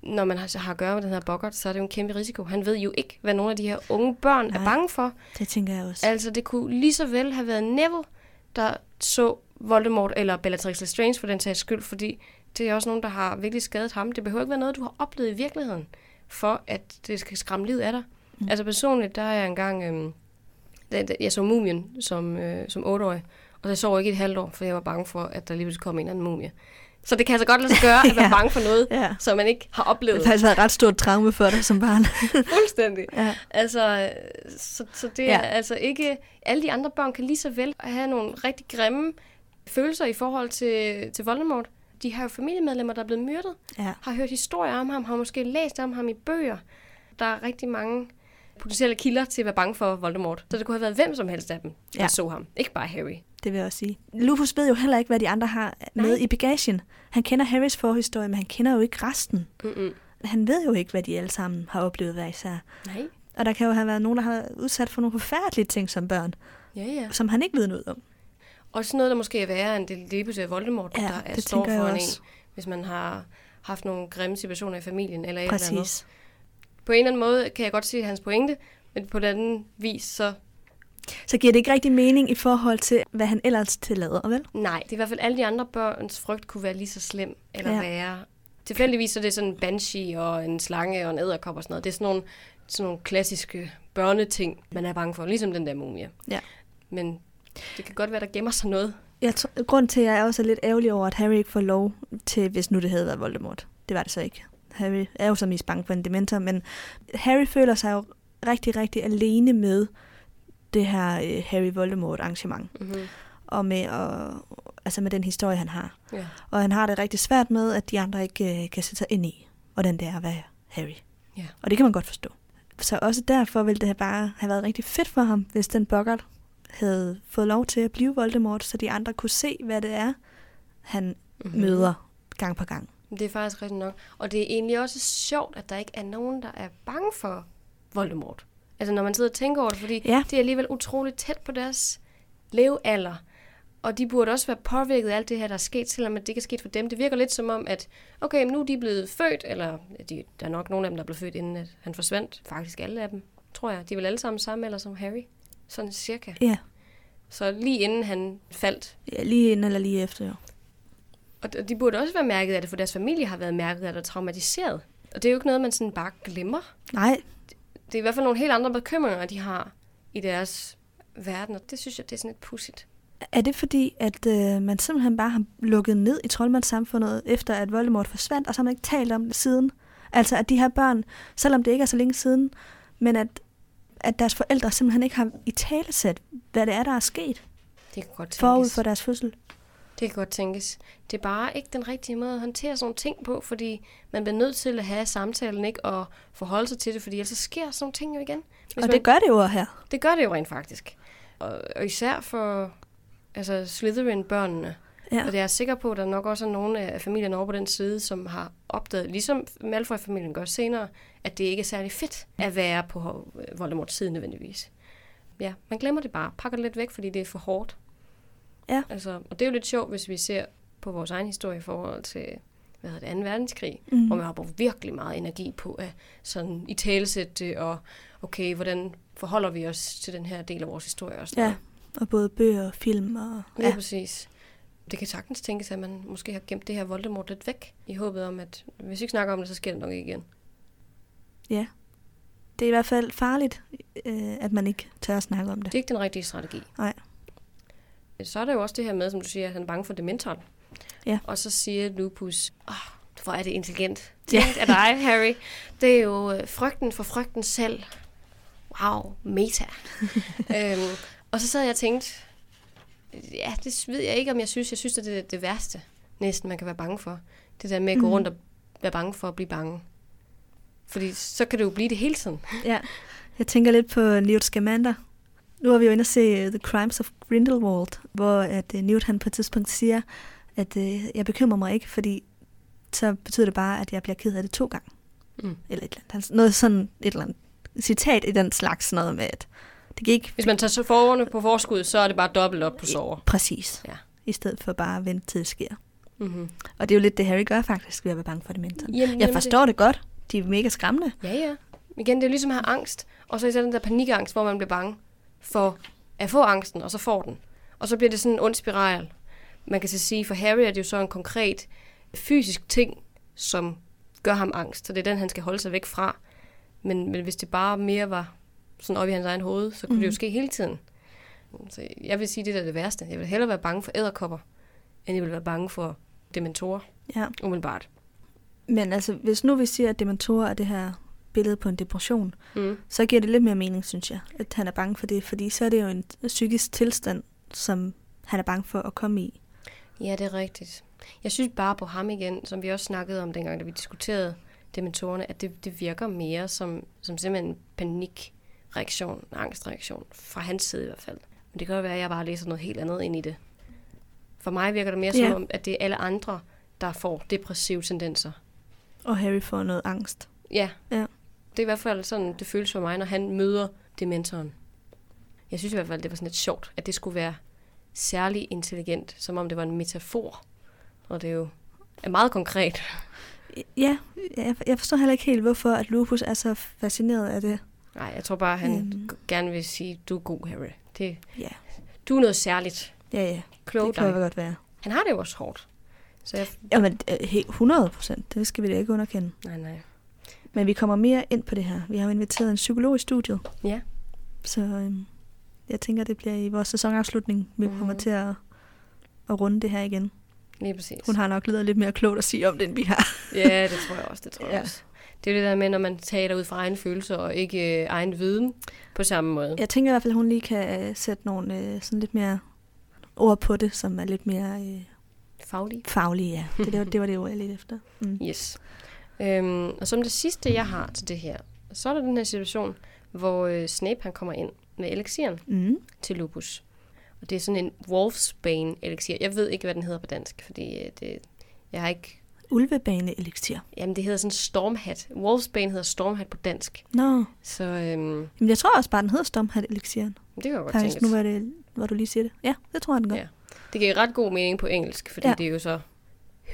når man har, har at gøre med den her bokkert, så er det jo en kæmpe risiko. Han ved jo ikke, hvad nogle af de her unge børn Nej. er bange for. Det tænker jeg også. Altså, det kunne lige så vel have været Neville, der så Voldemort, eller Bellatrix Lestrange for den sags skyld, fordi det er også nogen, der har virkelig skadet ham. Det behøver ikke være noget, du har oplevet i virkeligheden, for at det skal skræmme livet af dig. Mm. Altså personligt, der er jeg engang... Øhm, jeg så Mumien som, øh, som 8-årig, og jeg sov ikke i et halvt år, for jeg var bange for, at der lige pludselig kom en anden mumie. Så det kan altså godt lade sig gøre, at være (laughs) Ja. bange for noget, Ja. som man ikke har Det oplevet. har faktisk været et ret stort traume for dig som barn. (laughs) Fuldstændig. ja. Altså, øh, så, så det er Ja. altså ikke... Alle de andre børn kan lige så vel have nogle rigtig grimme følelser i forhold til, til Voldemort. De har jo familiemedlemmer, der er blevet myrdet, ja. har hørt historier om ham, har måske læst om ham i bøger. Der er rigtig mange potentielle kilder til at være bange for Voldemort. Så det kunne have været hvem som helst af dem, der Ja. så ham. Ikke bare Harry. Det vil jeg også sige. Lupus ved jo heller ikke, hvad de andre har med Nej. i bagagen. Han kender Harrys forhistorie, men han kender jo ikke resten. Mm-mm. Han ved jo ikke, hvad de alle sammen har oplevet hver især. Nej. Og der kan jo have været nogen, der har udsat for nogle forfærdelige ting som børn, Ja, ja. som han ikke ved noget om. Også noget, der måske er værre end det pludselig er Voldemort, Ja, der er, står foran en, hvis man har haft nogle grimme situationer i familien eller et eller andet. Præcis. På en eller anden måde kan jeg godt se hans pointe, men på den anden vis, så Så giver det ikke rigtig mening i forhold til, hvad han ellers tillader, vel? nej. Det er i hvert fald alle de andre børns frygt kunne være lige så slem eller Ja. værre. Tilfældigvis så er det sådan en banshee og en slange og en æderkop og sådan noget. Det er sådan nogle, sådan nogle klassiske børneting, man er bange for, ligesom den der mumie. Ja. Men det kan godt være, der gemmer sig noget. Jeg tror, grund til, at jeg er også lidt ærgerlig over, at Harry ikke får lov til, hvis nu det havde været Voldemort. Det var det så ikke. Harry er jo så mest bange for en dementor, men Harry føler sig jo rigtig, rigtig alene med det her øh, Harry Voldemort arrangement. Mm-hmm. Og med, at, altså med den historie, han har. Ja. Og han har det rigtig svært med, at de andre ikke øh, kan sætte sig ind i, hvordan det er at være Harry. Ja. Og det kan man godt forstå. Så også derfor ville det have bare have været rigtig fedt for ham, hvis den bokkert havde fået lov til at blive Voldemort, så de andre kunne se, hvad det er, han mm-hmm. møder gang på gang. Det er faktisk rigtigt nok. Og det er egentlig også sjovt, at der ikke er nogen, der er bange for Voldemort. Altså når man sidder og tænker over det, fordi Ja. det er alligevel utroligt tæt på deres levealder. Og de burde også være påvirket af alt det her, der er sket, selvom at det ikke er sket for dem. Det virker lidt som om, at okay, nu er de blevet født, eller de, der er nok nogle af dem, der er blevet født, inden at han forsvandt. Faktisk alle af dem, tror jeg. De er vel alle sammen samme alder som Harry. Sådan cirka. Ja, Så lige inden han faldt. ja lige inden eller lige efter, jo. Og de- de burde også være mærket af det, for deres familie har været mærket af det og traumatiseret. Og det er jo ikke noget, man sådan bare glemmer. Nej, Det er i hvert fald nogle helt andre bekymringer, de har i deres verden, og det synes jeg, det er sådan lidt pudsigt. er det fordi, at øh, man simpelthen bare har lukket ned i troldmandssamfundet, efter at Voldemort forsvandt, og så har man ikke talt om det siden? Altså, at de her børn, selvom det ikke er så længe siden, men at, at deres forældre simpelthen ikke har i talesæt, hvad det er, der er sket Det kan godt tænkes. forud for deres fødsel. Det kan godt tænkes. Det er bare ikke den rigtige måde at håndtere sådan nogle ting på, fordi man bliver nødt til at have samtalen, ikke? Og forholde sig til det, fordi ellers så sker sådan nogle ting jo igen. Hvis og man, det gør det jo her. det gør det jo rent faktisk. Og, og især for altså Slytherin-børnene. Ja. Og det er jeg sikker på, at der nok også er nogle af familierne over på den side, som har opdaget, ligesom Malfoy-familien gør senere, at det ikke er særlig fedt at være på Voldemorts side nødvendigvis. Ja, man glemmer det bare. Pakker det lidt væk, fordi det er for hårdt. Ja. Altså, og det er jo lidt sjovt, hvis vi ser på vores egen historie i forhold til hvad hedder det, 2. verdenskrig, mm. hvor man har brugt virkelig meget energi på at sådan i talesætte og okay, hvordan forholder vi os til den her del af vores historie og sådan Ja, og både bøger og film og... Ja, Ja, præcis. Det kan sagtens tænkes, at man måske har gemt det her Voldemort lidt væk, i håbet om, at hvis vi ikke snakker om det, så sker det nok ikke igen. ja. Det er i hvert fald farligt, øh, at man ikke tør at snakke om det. Det er ikke den rigtige strategi. Nej. Så er der jo også det her med, som du siger, at han er bange for dementoren. Ja. Og så siger Lupus, oh, hvor er det intelligent. Ja. Tænkt af dig, Harry. Det er jo øh, frygten for frygten selv. Wow, meta. (laughs) øhm, og så sad jeg og tænkte, ja, det ved jeg ikke, om jeg synes. Jeg synes, at det er det værste, næsten, man kan være bange for. Det der med at gå Mhm. rundt og være bange for at blive bange. Fordi så kan det jo blive det hele tiden. Ja. Jeg tænker lidt på Newt Scamander. Nu har vi jo inde og se The Crimes of Grindelwald, hvor at uh, Newt han på et tidspunkt siger, at uh, jeg bekymrer mig ikke, fordi så betyder det bare, at jeg bliver ked af det to gange. Mm. Eller et eller andet. Noget sådan et eller andet citat i den slags noget med, at det gik ikke Hvis man tager så forordene på forskud, så er det bare dobbelt op på sover. præcis. Ja. I stedet for bare at vente til det sker. Mm-hmm. Og det er jo lidt det, Harry gør faktisk, ved at være bange for dementoren. Jamen, Jeg forstår det godt. De er mega skræmmende. Ja, ja. Igen, det er jo ligesom at have angst. Og så især den der panikangst, hvor man bliver bange for at få angsten, og så får den. Og så bliver det sådan en ond spiral. Man kan så sige, for Harry er det jo så en konkret fysisk ting, som gør ham angst. Så det er den, han skal holde sig væk fra. Men, men hvis det bare mere var sådan op i hans egen hoved, så kunne mm. det jo Mhm. ske hele tiden. Så jeg vil sige, det der er det værste. Jeg vil hellere være bange for æderkopper, end jeg vil være bange for dementorer, Ja. umiddelbart. Men altså, hvis nu vi siger, at dementorer er det her billede på en depression, Mm. så giver det lidt mere mening, synes jeg, at han er bange for det, fordi så er det jo en psykisk tilstand, som han er bange for at komme i. Ja, det er rigtigt. Jeg synes bare på ham igen, som vi også snakkede om dengang, da vi diskuterede dementorerne, at det, det virker mere som, som simpelthen en panikreaktion, en angstreaktion, fra hans side i hvert fald. Men det kan jo være, at jeg bare læser noget helt andet ind i det. For mig virker det mere som Ja. om, at det er alle andre, der får depressive tendenser. Og Harry får noget angst. Ja. Ja. Det er i hvert fald sådan, det føles for mig, når han møder dementoren. Jeg synes i hvert fald, det var sådan lidt sjovt, at det skulle være særlig intelligent, som om det var en metafor. Og det er jo er meget konkret. Ja, jeg, jeg forstår heller ikke helt, hvorfor at Lupus er så fascineret af det. Nej, jeg tror bare, han Øhm. gerne vil sige, du er god, Harry. Det, Ja, du er noget særligt. ja, ja. Klog det kan dig. godt være. Han har det jo også hårdt. Så jeg... Jamen, øh, helt 100 procent. Det skal vi da ikke underkende. Nej, nej. Men vi kommer mere ind på det her. Vi har jo inviteret en psykolog i studiet. Ja. Så øhm, jeg tænker, det bliver i vores sæsonafslutning, vi Mhm. kommer til at, at runde det her igen. Lige præcis. Hun har nok lidt lidt mere klogt at sige om det, end vi har. Ja, det tror jeg også. Det tror jeg Ja. også. Det er jo det der med, når man taler ud fra egne følelser og ikke øh, egen viden på samme måde. Jeg tænker i hvert fald, at hun lige kan øh, sætte nogle øh, sådan lidt mere ord på det, som er lidt mere øh, Faglig. faglige. Ja. Det, det, var, det var det ord, jeg lidt efter. Mm. Yes. Øhm, og som det sidste, jeg har til det her, så er der den her situation, hvor øh, Snape han kommer ind med elixiren Mm. til Lupus. Og det er sådan en Wolfsbane elixir. Jeg ved ikke, hvad den hedder på dansk, fordi øh, det, jeg har ikke... Ulvebane elixir. Jamen, det hedder sådan Stormhat. Wolfsbane hedder Stormhat på dansk. Nå, Så øhm, Jamen, jeg tror også bare, den hedder Stormhat elixiren. det kan jeg godt Faktisk, tænke. nu var det, hvor du lige siger det. Ja, det tror jeg, den gør. Ja. Det giver ret god mening på engelsk, fordi ja. Det jo så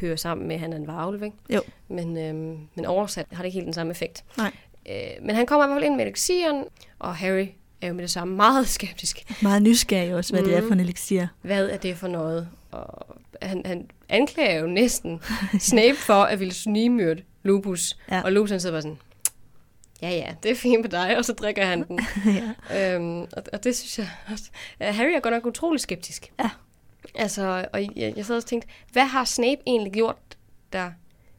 hører sammen med, at han er en varulv, ikke? Jo. Men, øhm, men oversat har det ikke helt den samme effekt. Nej. Øh, men han kommer i hvert fald ind med elixiren, og Harry er jo med det samme meget (laughs) skeptisk. Meget nysgerrig også, hvad mm. det er Mm. for en elixir. Hvad er det for noget? Og han, han anklager jo næsten (laughs) Snape for at ville snigmyrde Lupus. Ja. Og Lupus han sidder bare sådan, ja ja, det er fint med dig, og så drikker han den. (laughs) ja. Øhm, og, og det synes jeg også. Harry er godt nok utrolig skeptisk. Ja. Altså, og jeg, jeg sad og tænkte, hvad har Snape egentlig gjort, der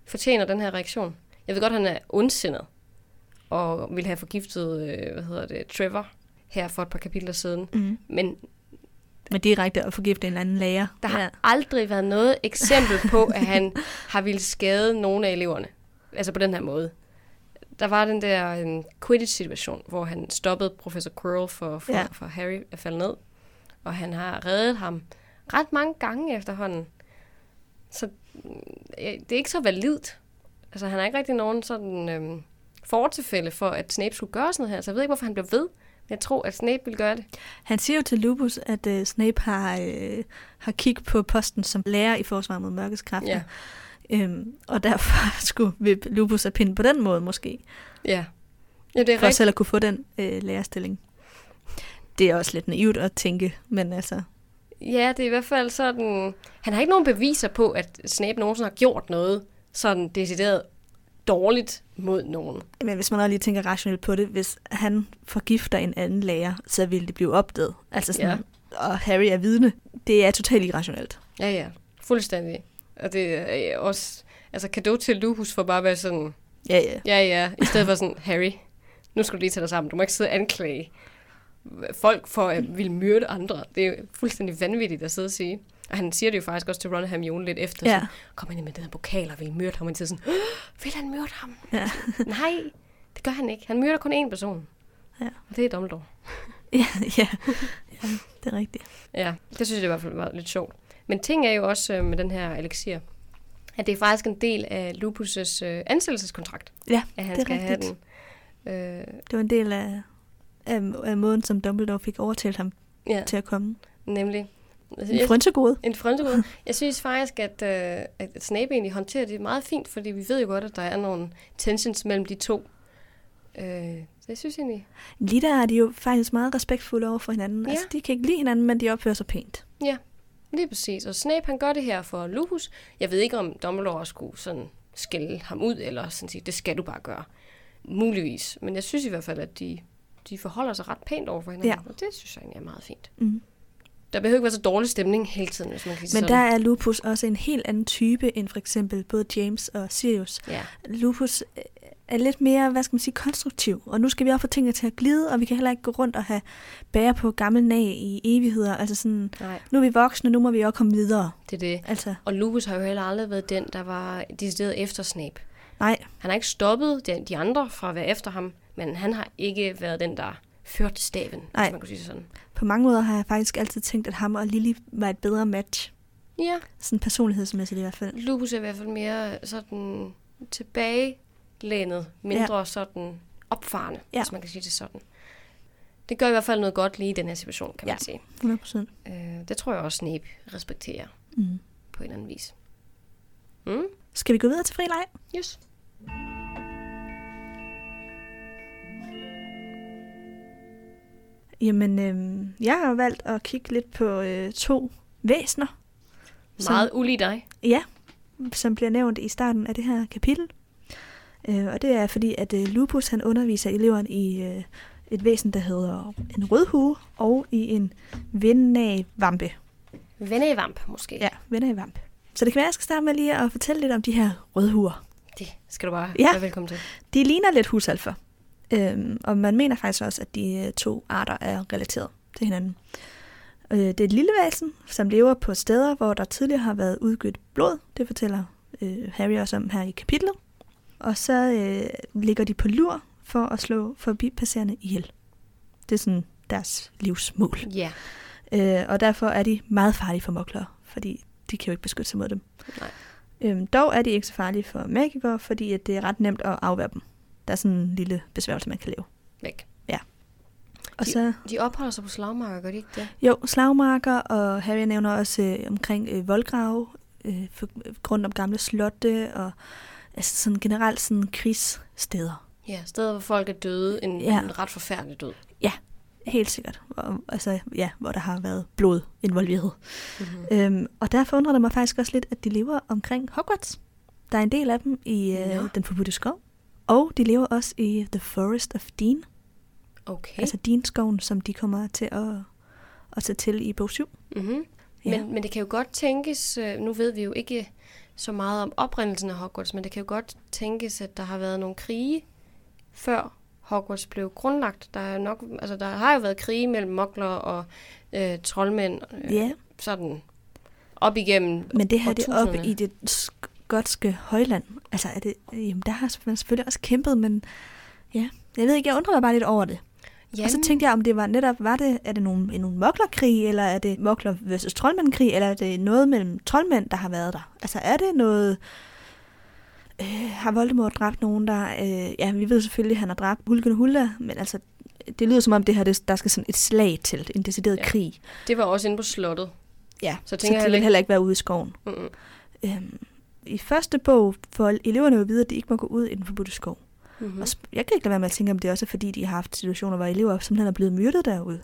fortjener den her reaktion? Jeg ved godt, han er ondsindet, og ville have forgiftet, øh, hvad hedder det, Trevor, her for et par kapitler siden. Mm. Men Men direkte at forgifte en eller anden lærer. der har ja. aldrig været noget eksempel på, at han (laughs) har ville skade nogle af eleverne. Altså på den her måde. Der var den der um, Quidditch-situation, hvor han stoppede professor Quirrell for, for. Ja. for Harry at falde ned. Og han har reddet ham ret mange gange efterhånden. Så ja, det er ikke så validt. Altså han har ikke rigtig nogen sådan øhm, fortilfælde for, at Snape skulle gøre sådan noget her. Så jeg ved ikke, hvorfor han bliver ved. Men jeg tror, at Snape vil gøre det. Han siger jo til Lupus, at uh, Snape har, uh, har kig på posten som lærer i forsvar mod mørkets kræfter. Ja. Øhm, og derfor (laughs) skulle vil Lupus have pinde på den måde måske, Ja. Ja, det er for rigtigt. selv at kunne få den uh, lærerstilling. Det er også lidt naivt at tænke, men altså, Ja, det er i hvert fald sådan... Han har ikke nogen beviser på, at Snape nogensinde har gjort noget sådan decideret dårligt mod nogen. men hvis man også lige tænker rationelt på det, hvis han forgifter en anden lærer, så vil det blive opdaget. Altså sådan, ja. og Harry er vidne. Det er totalt irrationelt. Ja, ja. Fuldstændig. Og det er også... Altså, kado til Lupus for bare at være sådan... Ja, ja. Ja, ja. I stedet for sådan, (laughs) Harry, nu skal du lige tage dig sammen. Du må ikke sidde og anklage folk for at ville myrde andre. Det er fuldstændig vanvittigt at sidde og sige. Og han siger det jo faktisk også til Ron og Hermione lidt efter. Ja. Sådan, Kom ind med den her pokal og vil myrde ham. Og han siger sådan, "Åh, vil han myrde ham? Ja. Nej, det gør han ikke. Han myrder kun én person. Ja. Og det er Dumbledore. (laughs) ja, ja. ja, det er rigtigt. Ja, det synes jeg i hvert fald var lidt sjovt. Men ting er jo også øh, med den her elixir, at det er faktisk en del af Lupus' øh, ansættelseskontrakt, Ja, at han det er skal have rigtigt. den. Øh, Det var en del af, af, af måden, som Dumbledore fik overtalt ham ja, til at komme. nemlig. Altså, En frynsegode. En frøntegud. Jeg synes faktisk, at, øh, at Snape egentlig håndterer det meget fint, fordi vi ved jo godt, at der er nogle tensions mellem de to. Øh, så jeg synes egentlig, Lige der er de jo faktisk meget respektfulde over for hinanden. Ja. Altså, de kan ikke lide hinanden, men de opfører sig pænt. lige præcis. Og Snape, han gør det her for Lupus. Jeg ved ikke, om Dumbledore skulle sådan skælde ham ud, eller sådan sige, det skal du bare gøre. Muligvis. Men jeg synes i hvert fald, at de, de forholder sig ret pænt over for hinanden. Ja. Og det synes jeg egentlig er meget fint. Mm. Der behøver ikke være så dårlig stemning hele tiden, hvis man kan sige Men sådan. der er Lupus også en helt anden type end for eksempel både James og Sirius. Ja, Lupus øh, er lidt mere, hvad skal man sige, konstruktiv. Og nu skal vi også få tingene til at glide, og vi kan heller ikke gå rundt og have bære på gammel nag i evigheder. Altså sådan, nej, nu er vi voksne, nu må vi også komme videre. det er det. Altså, Og Lupus har jo heller aldrig været den, der var decideret efter Snape. Nej, Han har ikke stoppet de, de andre fra at være efter ham, men han har ikke været den, der førte staven, Nej. hvis man kunne sige sådan. på mange måder har jeg faktisk altid tænkt, at ham og Lily var et bedre match. Ja, Sådan personlighedsmæssigt i hvert fald. Lupus er i hvert fald mere sådan tilbagelænet, mindre ja. sådan opfarende, Ja. hvis man kan sige det sådan. Det gør i hvert fald noget godt lige i den her situation, kan Ja. man sige. 100 procent. Øh, det tror jeg også, Snape respekterer Mm. på en eller anden vis. Mm? Skal vi gå videre til fri leg? Yes. Jamen, øh, jeg har valgt at kigge lidt på øh, to væsner, Som- Meget ulig dig. ja, som bliver nævnt i starten af det her kapitel. Øh, og det er fordi, at øh, Lupus han underviser eleverne i øh, et væsen, der hedder en rødhue, og i en vindnavampe. Vennevamp, måske. Ja, vindnavamp. Så det kan være, at jeg skal starte med lige at fortælle lidt om de her rødhuer. Det skal du bare Ja. være velkommen til. De ligner lidt husalfer. Øhm, og man mener faktisk også, at de øh, to arter er relateret til hinanden. Øh, det er et lille væsen, som lever på steder, hvor der tidligere har været udgivet blod. Det fortæller øh, Harry også om her i kapitlet. Og så øh, ligger de på lur for at slå forbipasserende ihjel. Det er sådan deres livsmål. Ja. Øh, og derfor er de meget farlige for moklere, fordi de kan jo ikke beskytte sig mod dem. Nej. Øhm, dog er de ikke så farlige for magikere, fordi at det er ret nemt at afværge dem. Der er sådan en lille besværgelse, man kan lave. Væk. Og De- så, De opholder sig på slagmarker, gør de ikke det? jo, slagmarker, og Harry nævner også øh, omkring øh, voldgrave, øh, for, rundt om gamle slotte, og altså sådan generelt sådan krigssteder. Ja, steder, hvor folk er døde. En, Ja. ja. en ret forfærdelig død. Helt sikkert. Og, altså, ja, hvor der har været blod involveret. Mm-hmm. Øhm, og derfor undrer det mig faktisk også lidt, at de lever omkring Hogwarts. Der er en del af dem i øh. Den Forbudte Skov. Og de lever også i The Forest of Dean. Okay. Altså Dean-skoven, som de kommer til at, at tage til i bog 7. Mm-hmm. Ja. Men, men det kan jo godt tænkes, øh, nu ved vi jo ikke så meget om oprindelsen af Hogwarts, men det kan jo godt tænkes, at der har været nogle krige, før Hogwarts blev grundlagt. Der, er nok, altså, der har jo været krige mellem mokler og øh, troldmænd, øh, Ja, sådan op igennem men det her det er årtusinderne. i det skotske højland. Altså, er det, jamen, der har man selvfølgelig også kæmpet, men ja, jeg ved ikke, jeg undrer mig bare lidt over det. Jamen, Og så tænkte jeg, om det var netop, var det, er det nogle, nogle moklerkrig, eller er det mokler versus troldmændkrig, eller er det noget mellem troldmænd, der har været der? Altså er det noget, øh, har Voldemort dræbt nogen, der, øh, ja, vi ved selvfølgelig, at han har dræbt Hulken og Hulda, men altså, det lyder som om det her, det, der skal sådan et slag til, en decideret Ja. krig. det var også inde på slottet. Ja, Så tænker så jeg det vil ikke- heller ikke være ude i skoven. Mm-mm. Øhm, I første bog får eleverne jo at vide, at de ikke må gå ud i den forbudte skov. Mm-hmm. Mm. Og jeg kan ikke lade være med at tænke, om det også er fordi, de har haft situationer, hvor elever simpelthen er blevet myrdet derude.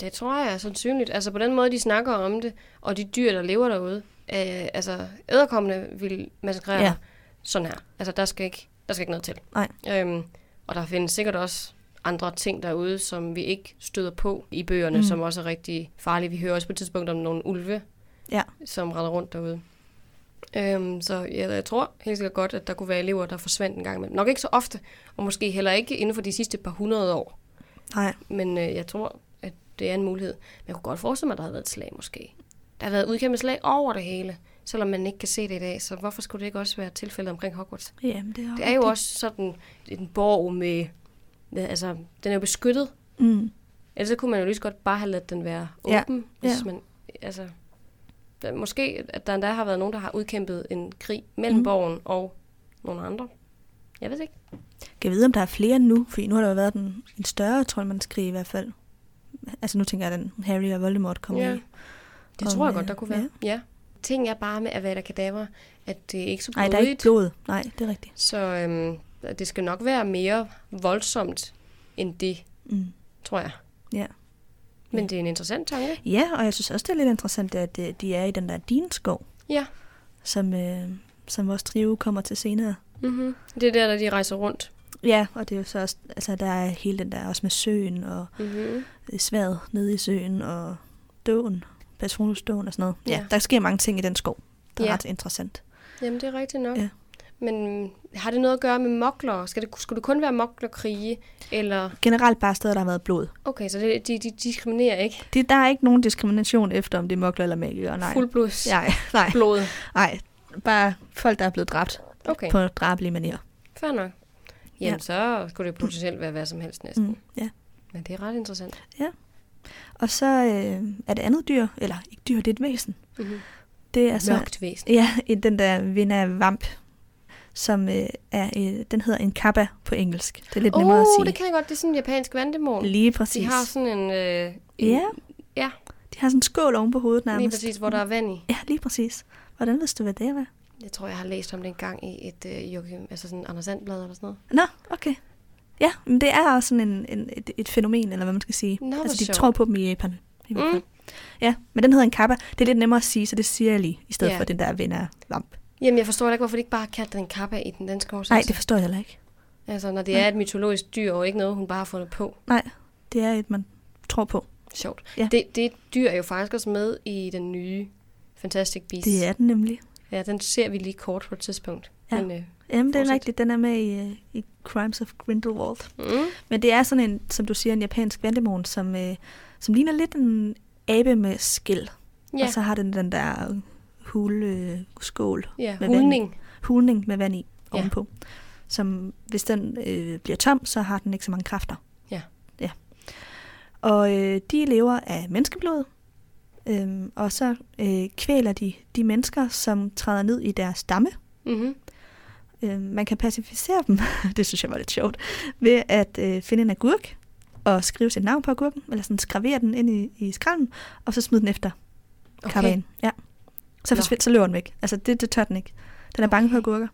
Det tror jeg er sandsynligt. Altså på den måde, de snakker om det, og de dyr, der lever derude, øh, altså æderkommende vil massakrere Ja. Ja. sådan her. Altså der skal ikke, der skal ikke noget til. Nej. Øhm, og der findes sikkert også andre ting derude, som vi ikke støder på i bøgerne, Mm. mm. som også er rigtig farlige. Vi hører også på et tidspunkt om nogle ulve, Ja. som render rundt derude. Øhm, så jeg, jeg tror helt sikkert godt, at der kunne være elever, der forsvandt en gang imellem. Nok ikke så ofte, og måske heller ikke inden for de sidste par hundrede år. Nej, Men øh, jeg tror, at det er en mulighed. Men jeg kunne godt forestille mig, at der havde været et slag måske. Der har været udkæmpet slag over det hele, selvom man ikke kan se det i dag. Så hvorfor skulle det ikke også være tilfældet omkring Hogwarts? jamen det er, Det er jo også sådan en borg med... altså, den er jo beskyttet. Mm. Ellers så kunne man jo lige så godt bare have ladet den være Ja, åben. Hvis ja. man, altså, der- måske, at der endda har været nogen, der har udkæmpet en krig mellem Mm. borgen og nogle andre. Jeg ved ikke. Kan jeg vide, om der er flere nu? Fordi nu har der jo været en, en større troldmandskrig i hvert fald. Altså nu tænker jeg, at den Harry og Voldemort kommer Ja. i. Det Om, tror jeg øh, godt, der kunne være. Ja. ja. Ting er bare med Avada Kedavra, at det er ikke så Nej, blodigt. der er ikke blod. Nej, det er rigtigt. Så øhm, det skal nok være mere voldsomt end det, Mm. tror jeg. Ja. Men Ja. det er en interessant tanke. Ja, og jeg synes også, det er lidt interessant, at øh, de er i den der dinskov, Ja. som, øh, som vores trio kommer til senere. Mm-hmm. Det er der, der de rejser rundt. Ja, og det er jo så også, altså der er hele den der også med søen, og Mm-hmm. sværet nede i søen, og dåen, Patronusdåen og sådan noget. Ja. Ja. ja, der sker mange ting i den skov, der er Ja. ret interessant. Jamen, det er rigtigt nok. Ja. Men har det noget at gøre med mokler? Skal det, skulle det kun være moklerkrige? Eller... Generelt bare steder, der har været blod. Okay, så det, de, de diskriminerer ikke. Det, der er ikke nogen diskrimination efter, om det er mokler eller magikere, nej. Fuldblods Nej, nej, blod. nej. Bare folk, der er blevet dræbt Okay, på drabelig manier. fair nok. Jamen, Ja. så skulle det potentielt være hvad som helst næsten. Mm, ja. Men det er ret interessant. Og så øh, er det andet dyr, eller ikke dyr, det er et væsen. Mm-hmm. Det er så, Mørkt væsen. ja, den der vinder vamp, som øh, er, øh, den hedder en kappa på engelsk. Det er lidt nemmere at sige. oh, det kan jeg godt. Det er sådan en japansk vandemorgen. Lige præcis. De har sådan en... Øh, en Ja, Ja, de har sådan en skål oven på hovedet nærmest. lige præcis, hvor der er vand i. Ja, lige præcis. Hvordan vidste du, hvad det var? Jeg tror, jeg har læst om det engang i et øh, Joachim, altså sådan Anders Sandblad eller sådan noget. Nå, okay. Ja, men det er også sådan en, en, et, et fænomen, eller hvad man skal sige. Nå, altså, de sjovt. tror på dem i Japan. I. Mm. Ja, men den hedder en kappa. Det er lidt nemmere at sige, så det siger jeg lige, i stedet Ja. for den der vindervamp. Jamen, jeg forstår heller ikke, hvorfor de ikke bare har kaldt den kappa i den danske oversættelse. Nej, det forstår jeg heller ikke. Altså, når det er et mytologisk dyr, og ikke noget, hun bare har fundet på. Nej, det er et, man tror på. Sjovt. Ja. Det, det dyr er jo faktisk også med i den nye Fantastic Beasts. Det er den nemlig. Ja, den ser vi lige kort på et tidspunkt. Ja. Men, øh, Jamen, det er Fortsæt. rigtigt. Den er med i, øh, i Crimes of Grindelwald. mm, Men det er sådan en, som du siger, en japansk vandemon, som, øh, som ligner lidt en abe med skæld. ja, Og så har den den der hule øh, skål, ja med vand. hulning. hulning med vand i Ja. ovenpå. Som hvis den øh, bliver tom, så har den ikke så mange kræfter. Ja. ja. Og øh, de lever af menneskeblod, øhm, og så øh, kvæler de de mennesker, som træder ned i deres stamme. Mm-hmm. Øh, man kan pacificere dem, (laughs) det synes jeg var lidt sjovt, ved at øh, finde en agurk og skrive sit navn på agurken, eller sådan skravere den ind i, i skralden, og så smide den efter okay. karavanen. Ja. Så, forsvind, så løber den væk. Altså, det, det tør den ikke. Den er bange på Okay. agurker.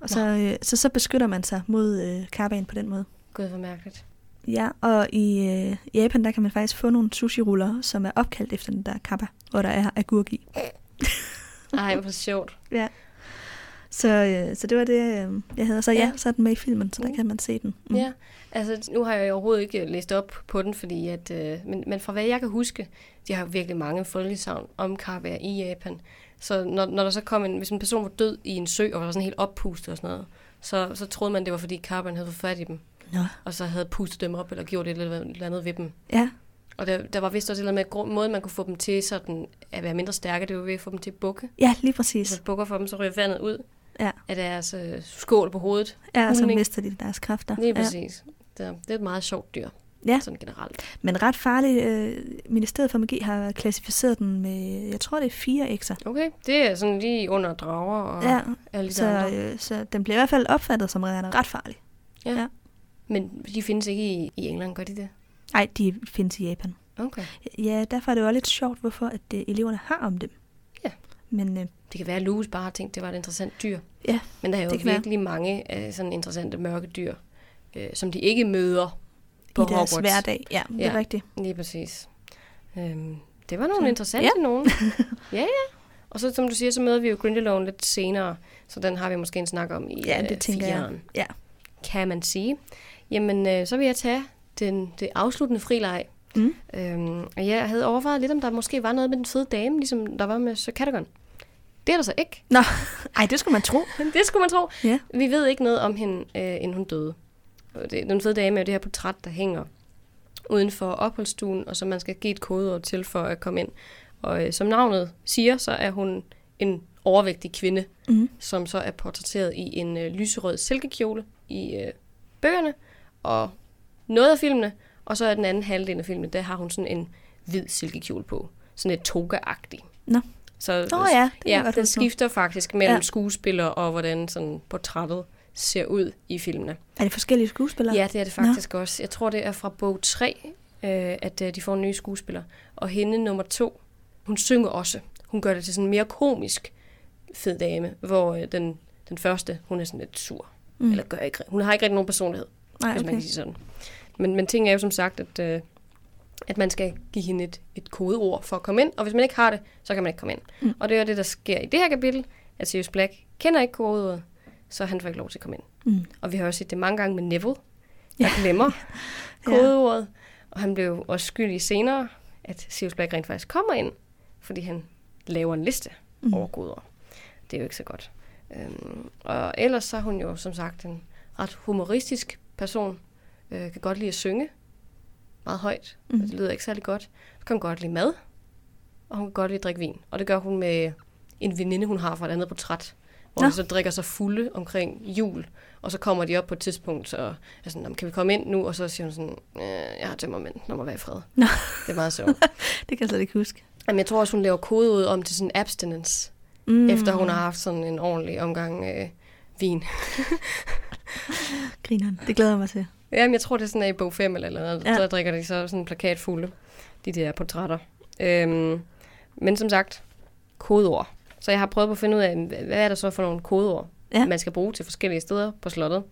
Og så, øh, så, så beskytter man sig mod øh, karavanen på den måde. Gud, hvor mærkeligt. Ja, og i øh, Japan, der kan man faktisk få nogle sushi-ruller, som er opkaldt efter den der kappa, hvor der er agurk i. Ej, hvor sjovt. Ja. Så, øh, så det var det, øh, jeg havde. Så ja, Ja. så er den med i filmen, så der kan man se den. Mm. Ja, altså nu har jeg overhovedet ikke læst op på den, fordi at, øh, men, men fra hvad jeg kan huske, de har virkelig mange folkesavn om karvaer i Japan. Så når, når der så kom en, hvis en person var død i en sø, og var sådan helt oppustet og sådan noget, så, så troede man, det var fordi karperen havde fået fat i dem, Nå. og så havde pustet dem op, eller gjort et eller eller andet ved dem. Ja, Og der, der var vist også et eller andet med, måden man kunne få dem til sådan at være mindre stærke, det var ved at få dem til at bukke. ja, lige Hvis præcis. man bukker for dem, så ryger vandet ud Ja, af deres øh, skål på hovedet. ja og så mister de deres kræfter. Lige ja. præcis. Det, er, det er et meget sjovt dyr, Ja. sådan generelt. Men ret farligt. Øh, Ministeriet for Magi har klassificeret den med, jeg tror det er fire ekser. Okay, det er sådan lige under drager og Ja, alle de så, andre. øh, så den bliver i hvert fald opfattet som ret ret farlig. Ja. ja. Men de findes ikke i, i England, gør de det? Nej, de findes i Japan. Okay. Ja, derfor er det jo også lidt sjovt, hvorfor at, øh, eleverne har om dem. Ja. Men øh, Det kan være, at Louis bare har tænkt, det var et interessant dyr. Ja, Men der er jo kan være. virkelig mange øh, sådan interessante mørke dyr, øh, som de ikke møder på i deres Hogwarts. hverdag. Ja, det er Ja. rigtigt. Lige præcis. Øhm, det var nogle Så- interessante ja. nogen. (laughs) ja, ja. Og så, som du siger, så møder vi jo Grindelwald lidt senere, så den har vi måske en snak om i Ja, øh, det tænker jeg. Ja. kan man sige. Jamen, øh, så vil jeg tage den, det afsluttende frileg. Mm. Øhm, og jeg havde overvejet lidt, om der måske var noget med den fede dame, ligesom der var med Sir Cadogan. Det er der så ikke. Nå, ej, det skulle man tro. (laughs) Det skulle man tro. Ja. Vi ved ikke noget om hende, øh, inden hun døde. Det, den fede dame er det her portræt, der hænger uden for opholdsstuen, og som man skal give et kodeord til for at komme ind. Og øh, som navnet siger, så er hun en overvægtig kvinde, Mm. som så er portrætteret i en øh, lyserød silkekjole i øh, bøgerne, og noget af filmene, og så er den anden halvdel af filmen, der har hun sådan en hvid silkekjole på. Sådan et toga-agtigt. Nå. Så, Nå ja, det ja den skifter faktisk mellem Ja. skuespiller og hvordan sådan portrættet ser ud i filmene. Er det forskellige skuespillere? Ja, det er det faktisk Nå. også. Jeg tror, det er fra bog 3, øh, at øh, de får en ny skuespiller. Og hende nummer to, hun synger også. Hun gør det til sådan en mere komisk fed dame, hvor øh, den, den første, hun er sådan lidt sur. Mm. Eller gør ikke, hun har ikke rigtig nogen personlighed, Nej, hvis man okay. kan sige sådan. Men, men ting er jo som sagt, at, øh, at man skal give hende et, et kodeord for at komme ind, og hvis man ikke har det, så kan man ikke komme ind. Mm. Og det er det, der sker i det her kapitel, at Sirius Black kender ikke kodeordet, så han får ikke lov til at komme ind. Mm. Og vi har også set det mange gange med Neville, der Ja. glemmer (laughs) Ja. kodeordet. Og han blev også skyldig senere, at Sirius Black rent faktisk kommer ind, fordi han laver en liste mm. over kodeord. Det er jo ikke så godt. Øhm, og ellers så er hun jo som sagt en ret humoristisk person. Øh, kan godt lide at synge meget højt. Mm. Det lyder ikke særlig godt. Så kan hun godt lide mad, og hun kan godt lide at drikke vin. Og det gør hun med en veninde, hun har fra et andet portræt, hvor Nå. hun så drikker sig fulde omkring jul. Og så kommer de op på et tidspunkt, så er sådan, "Nå, kan vi komme ind nu? Og så siger hun sådan, øh, jeg har tømmermænd, lad mig være i fred. Nå. Det er meget sjovt. (laughs) Det kan jeg slet ikke huske. Jamen, jeg tror også, hun laver kodeud om til sådan abstinence, mm. efter hun har haft sådan en ordentlig omgang øh, vin. Grineren. Det glæder jeg mig til. Jamen, jeg tror, det er sådan, at i bog 5 eller noget, Ja. ja. så drikker de så sådan en plakat fulde, de der portrætter. Øhm, men som sagt, kodeord. Så jeg har prøvet at finde ud af, hvad er der så for nogle kodeord, Ja. ja. man skal bruge til forskellige steder på slottet.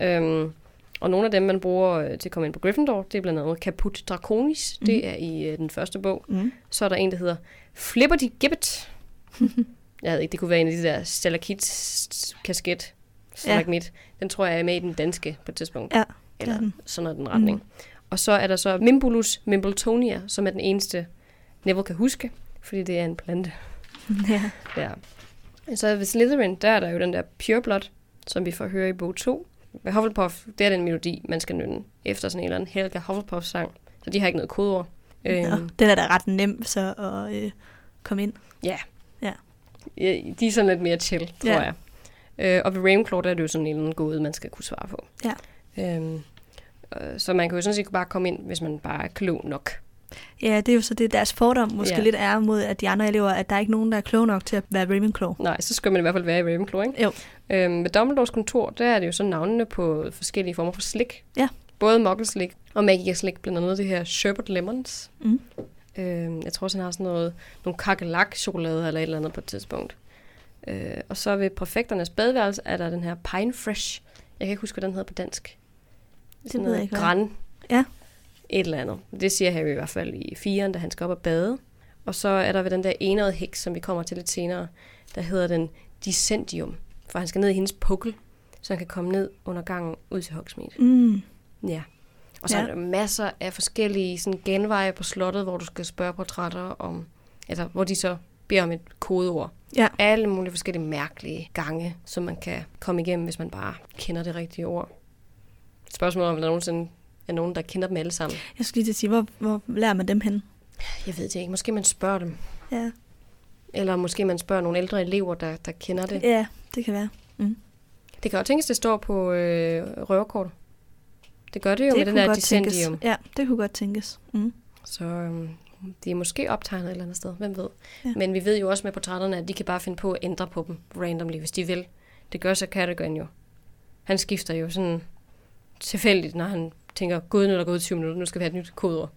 Øhm, og nogle af dem, man bruger øh, til at komme ind på Gryffindor, det er blandt andet Caput Draconis. Mm. Det er i øh, den første bog. Mm. Så er der en, der hedder Flipperty Gibbet. (laughs) jeg ved ikke, det kunne være en af de der stalakit kasket. Stalagmit. Den tror jeg er med i den danske på et tidspunkt. Ja, Eller er den. sådan noget den retning. Mm. Og så er der så Mimbulus Mimbletonia, som er den eneste, Neville kan huske, fordi det er en plante. (laughs) ja. Ja. Så ved Slytherin, der er der jo den der Pure Blood, som vi får høre i bog 2. Med Hufflepuff, det er den melodi, man skal nynne efter sådan en eller anden Helga Hufflepuff-sang. Så de har ikke noget kodeord. Nå, Øhm, den er da ret nem så at øh, komme ind. ja. Ja. ja. De er sådan lidt mere chill, tror Ja. jeg. Øh, og ved Ravenclaw, der er det jo sådan en eller anden gåde, man skal kunne svare på. Ja. Øhm, øh, så man kan jo sådan set bare komme ind, hvis man bare er klog nok. Ja, det er jo så det, deres fordom måske Ja. lidt er mod, at de andre elever, at der er ikke nogen, der er klog nok til at være Ravenclaw. Nej, så skal man i hvert fald være i Ravenclaw, ikke? Jo. Øhm, ved Dumbledores kontor, der er det jo så navnene på forskellige former for slik. Ja. Både muggelslik og magikerslik, blandt andet det her Sherbet Lemons. Mm. Øhm, jeg tror også, han har sådan noget, nogle kakelak-chokolade eller et eller andet på et tidspunkt. Øh, og så ved præfekternes badeværelse er der den her Pine Fresh. Jeg kan ikke huske, hvad den hedder på dansk. Det ved jeg ikke. Gran. Ja. Et eller andet. Det siger Harry i hvert fald i firen, da han skal op og bade. Og så er der ved den der enede heks, som vi kommer til lidt senere, der hedder den Dissendium. For han skal ned i hendes pukkel, så han kan komme ned under gangen ud til Hogsmeade. Mm. Ja. Og så ja. er der masser af forskellige sådan, genveje på slottet, hvor du skal spørge portrætter om, altså hvor de så beder om et kodeord. Ja. Alle mulige forskellige mærkelige gange, som man kan komme igennem, hvis man bare kender det rigtige ord. Spørgsmålet er, om der nogensinde er nogen, der kender dem alle sammen. Jeg skulle lige til at sige, hvor, hvor lærer man dem hen? Jeg ved det ikke. Måske man spørger dem. Ja, Eller måske man spørger nogle ældre elever, der, der kender det. ja det kan være. Det kan jo tænkes, det står på øh, røverkortet. Det gør det jo det med den der. Dissendium. Ja, det kunne godt tænkes. Mm. Så øhm, de er måske optegnet et eller andet sted, hvem ved. Ja. Men vi ved jo også med portrætterne, at de kan bare finde på at ændre på dem randomly, hvis de vil. Det gør så Cadogan jo. Han skifter jo sådan tilfældigt, når han tænker, gud, nu er der gået 20 minutter, nu skal vi have et nyt kodeord.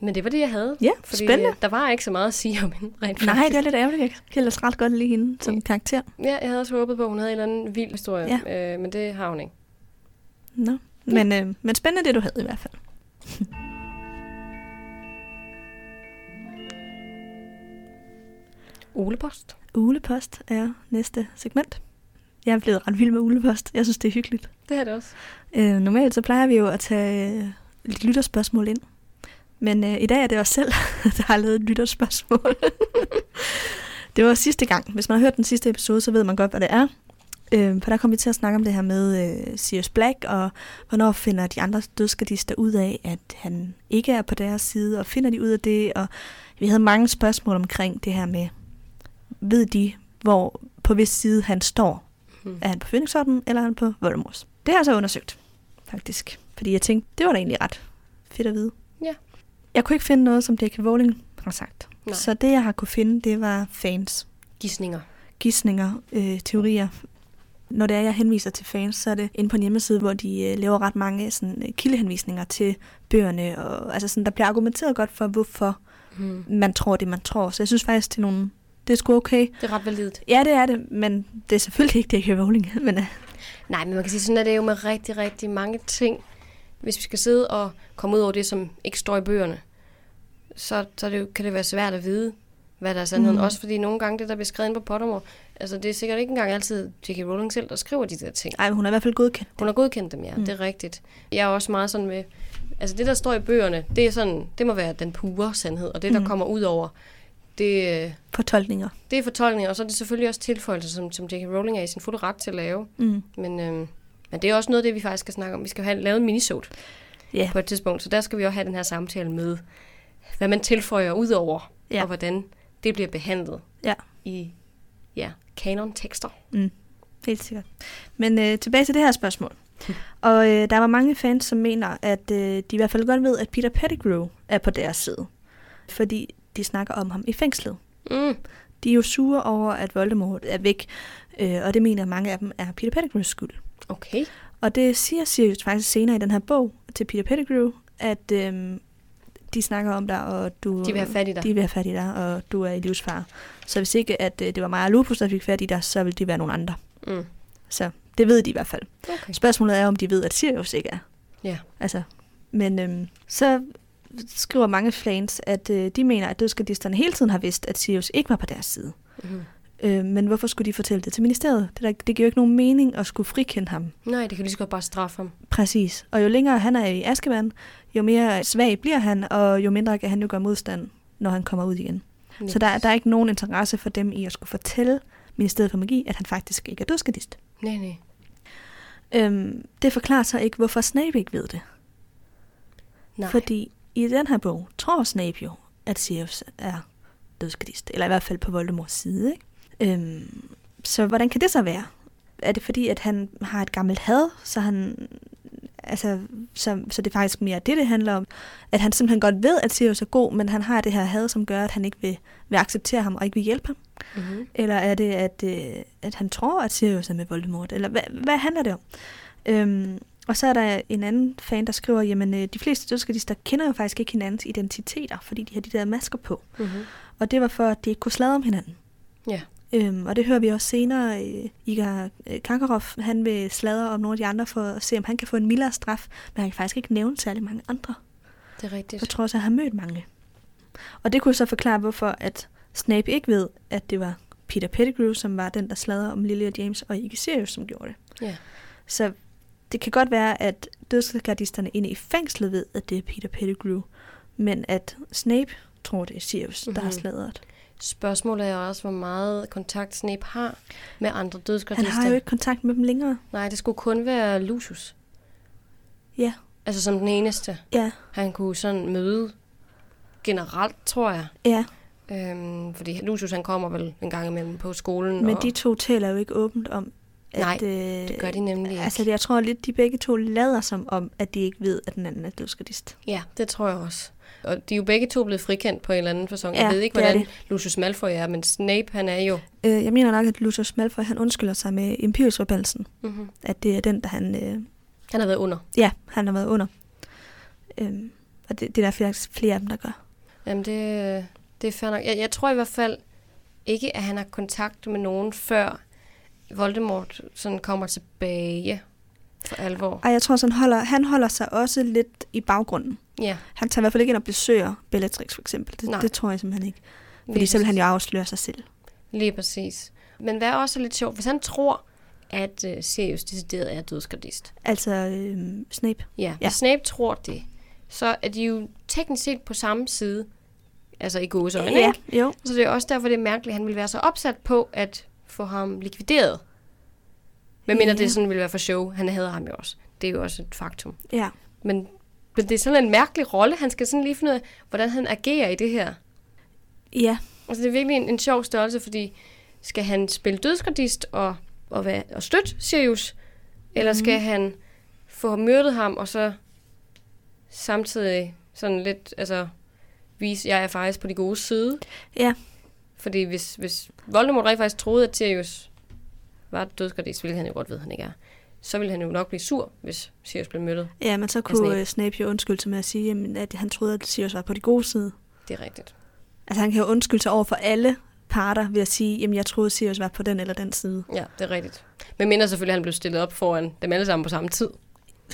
Men det var det, jeg havde. Ja, Fordi spændende. øh, der var ikke så meget at sige om hende, rent Nej, faktisk. det er lidt ærgerligt. Jeg kan ellers ret godt lide hende som karakter. Ja, jeg havde også håbet på, at hun havde en eller anden vild historie, ja. øh, men det har hun ikke. Nå. Men, øh, men spændende det, du havde i hvert fald. (laughs) Olepost. Ulepost er næste segment. Jeg er blevet ret vild med ulepost. Jeg synes, det er hyggeligt. Det er det også. Øh, normalt så plejer vi jo at tage øh, lidt lytterspørgsmål ind. Men øh, i dag er det os selv, (laughs) der har lavet et lytterspørgsmål. (laughs) det var sidste gang. Hvis man har hørt den sidste episode, så ved man godt, hvad det er. Øh, for der kom vi til at snakke om det her med øh, Sirius Black, og hvornår finder de andre dødskadister ud af, at han ikke er på deres side, og finder de ud af det, og vi havde mange spørgsmål omkring det her med, ved de, hvor på hvis side han står? Hmm. Er han på Phoenixorden, eller er han på Voldemorts? Det har jeg så undersøgt, faktisk. Fordi jeg tænkte, det var da egentlig ret fedt at vide. Ja. Jeg kunne ikke finde noget, som J.K. Rowling har sagt. Nej. Så det, jeg har kunne finde, det var fans, Gisninger. gissninger, øh, teorier. Når det er, jeg henviser til fans, så er det inde på en hjemmeside, hvor de øh, laver ret mange sådan, øh, kildehenvisninger til bøgerne. Og, altså sådan, der bliver argumenteret godt for, hvorfor Hmm. man tror det, man tror. Så jeg synes faktisk, det er, nogle, det er sgu okay. Det er ret validt. Ja, det er det, men det er selvfølgelig ikke J.K. Rowling. Men, øh, Nej, men man kan sige, sådan er det jo med rigtig, rigtig mange ting. Hvis vi skal sidde og komme ud over det, som ikke står i bøgerne, så, så det jo, kan det være svært at vide, hvad der er sandheden. Mm. Også fordi nogle gange det, der bliver skrevet ind på Pottermore, altså det er sikkert ikke engang altid J.K. Rowling selv, der skriver de der ting. ej, men hun er i hvert fald godkendt. Hun har godkendt dem, ja. Mm. Det er rigtigt. Jeg er også meget sådan med, altså det, der står i bøgerne, det er sådan, det må være den pure sandhed, og det, der Mm. kommer ud over, det, øh, Fortolkninger. det er fortolkninger, og så er det selvfølgelig også tilføjelser, som, som J.K. Rowling er i sin fulde ret til at lave. Mm. Men, øh, men det er også noget af det, vi faktisk skal snakke om. Vi skal jo have lavet en minisode Ja. på et tidspunkt, så der skal vi også have den her samtale med, hvad man tilføjer ud over, ja. og hvordan det bliver behandlet Ja. i ja, kanon-tekster. Mm. Helt sikkert. Men øh, tilbage til det her spørgsmål. (laughs) Og øh, der var mange fans, som mener, at øh, de i hvert fald godt ved, at Peter Pettigrew er på deres side. Fordi de snakker om ham i fængslet. Mm. De er jo sure over, at Voldemort er væk, øh, og det mener mange af dem er Peter Pettigrews skyld. Okay. Og det siger Sirius faktisk senere i den her bog til Peter Pettigrew, at øhm, de snakker om dig, og du... De vil have fat i dig. De vil have fat i dig, og du er i livsfare. Så hvis ikke at øh, det var mig og Lupus, der fik fat i dig, så ville det være nogle andre. Mm. Så det ved de i hvert fald. Okay. Spørgsmålet er, om de ved, at Sirius ikke er. Ja. Altså, men øhm, så skriver mange fans, at øh, de mener, at dødskadisterne hele tiden har vidst, at Sirius ikke var på deres side. Mm-hmm. Øh, men hvorfor skulle de fortælle det til ministeriet? Det, der, det giver jo ikke nogen mening at skulle frikende ham. Nej, det kan lige så godt bare straffe ham. Præcis. Og jo længere han er i Askeban, jo mere svag bliver han, og jo mindre kan han jo gøre modstand, når han kommer ud igen. Lige Så der, der er ikke nogen interesse for dem i at skulle fortælle Ministeriet for Magi, at han faktisk ikke er dødskadist. Nej, nej. Øhm, det forklarer så ikke, hvorfor Snape ikke ved det. Nej. Fordi i den her bog tror Snape jo, at Sirius er dødskadist. Eller i hvert fald på Voldemorts side. Ikke? Øhm, så hvordan kan det så være? Er det fordi, at han har et gammelt had, så han... Altså, så, så det er faktisk mere det, det handler om. At han simpelthen godt ved, at Sirius er god, men han har det her had, som gør, at han ikke vil, vil acceptere ham og ikke vil hjælpe ham. Mm-hmm. Eller er det, at, øh, at han tror, at Sirius er med Voldemort? Eller hvad, hvad handler det om? Øhm, og så er der en anden fan, der skriver, jamen øh, de fleste dødskadister kender jo faktisk ikke hinandens identiteter, fordi de har de der masker på. Mm-hmm. Og det var for, at de ikke kunne sladre om hinanden. Ja. Øhm, og det hører vi også senere. Øh, Igar øh, Karkaroff, han vil sladre om nogle af de andre for at se, om han kan få en mildere straf. Men han kan faktisk ikke nævne særlig mange andre, Det er rigtigt. på trods af at han har mødt mange. Og det kunne så forklare, hvorfor at Snape ikke ved, at det var Peter Pettigrew, som var den, der sladrede om Lily og James, og ikke Sirius, som gjorde det. Ja. Så det kan godt være, at dødsgardisterne inde i fængslet ved, at det er Peter Pettigrew, men at Snape tror, det er Sirius, mm-hmm. der har Mhm. sladret. Spørgsmålet er også, hvor meget kontakt Snape har med andre Han dødsgardister. har jo ikke kontakt med dem længere. Nej, det skulle kun være Lucius. Ja. Altså som den eneste. Ja, Han kunne sådan møde generelt, tror jeg. ja. Øhm, fordi Lucius han kommer vel en gang imellem på skolen. Men og de to taler jo ikke åbent om, at... Nej, øh, det gør de nemlig ikke. Altså, jeg tror lidt, de begge to lader som om, at de ikke ved, at den anden er dødsgardist. Ja, det tror jeg også. Og de er jo begge to blevet frikendt på en eller anden fasong. Ja, jeg ved ikke, det hvordan Lucius Malfoy er, men Snape, han er jo... Øh, jeg mener nok, at Lucius Malfoy, han undskylder sig med Imperius-rebelsen. Mm-hmm. At det er den, der han... Øh, Han har været under. ja, han har været under. Øhm, og det, det er der flere, flere af dem, der gør. Jamen, det, det er fair nok. Jeg, jeg tror i hvert fald ikke, at han har kontakt med nogen, før Voldemort sådan kommer tilbage for alvor. Og jeg tror, sådan holder, han holder sig også lidt i baggrunden. Ja, Han tager i hvert fald ikke ind og besøger Bellatrix, for eksempel. Det, Nej. det tror jeg simpelthen ikke. Fordi lige så vil han jo afsløre sig selv. Lige præcis. Men hvad er også lidt sjovt, hvis han tror, at uh, Sirius decideret er dødsgardist. Altså øh, Snape. Ja, Ja. hvis Snape tror det, så er de jo teknisk set på samme side. Altså i gåseøjne, ja, ikke? jo. Så det er også derfor, det er mærkeligt, at han vil være så opsat på at få ham likvideret. Men mindre det sådan ville være for show. Han havde ham jo også. Det er jo også et faktum. Ja. Men, men det er sådan en mærkelig rolle. Han skal sådan lige finde ud af, hvordan han agerer i det her. Ja, Altså det er virkelig en, en sjov størrelse, fordi skal han spille dødsgardist og, og, være, og støtte Sirius? Eller skal Mhm. han få myrdet ham, og så samtidig sådan lidt, altså vise, jeg er faktisk på de gode side? ja. Fordi hvis, hvis Voldemort rent faktisk troede, at Sirius var dødsgardist, hvilket han jo godt ved, han ikke er, så ville han jo nok blive sur, hvis Sirius blev myrdet. Ja, men så kunne Snape. Snape, Snape jo undskylde sig med at sige, jamen, at han troede, at Sirius var på de gode side. Det er rigtigt. Altså han kan jo undskylde sig over for alle parter ved at sige, jamen jeg troede, Sirius var på den eller den side. Ja, det er rigtigt. Men mindre selvfølgelig, at han blev stillet op foran dem alle sammen på samme tid.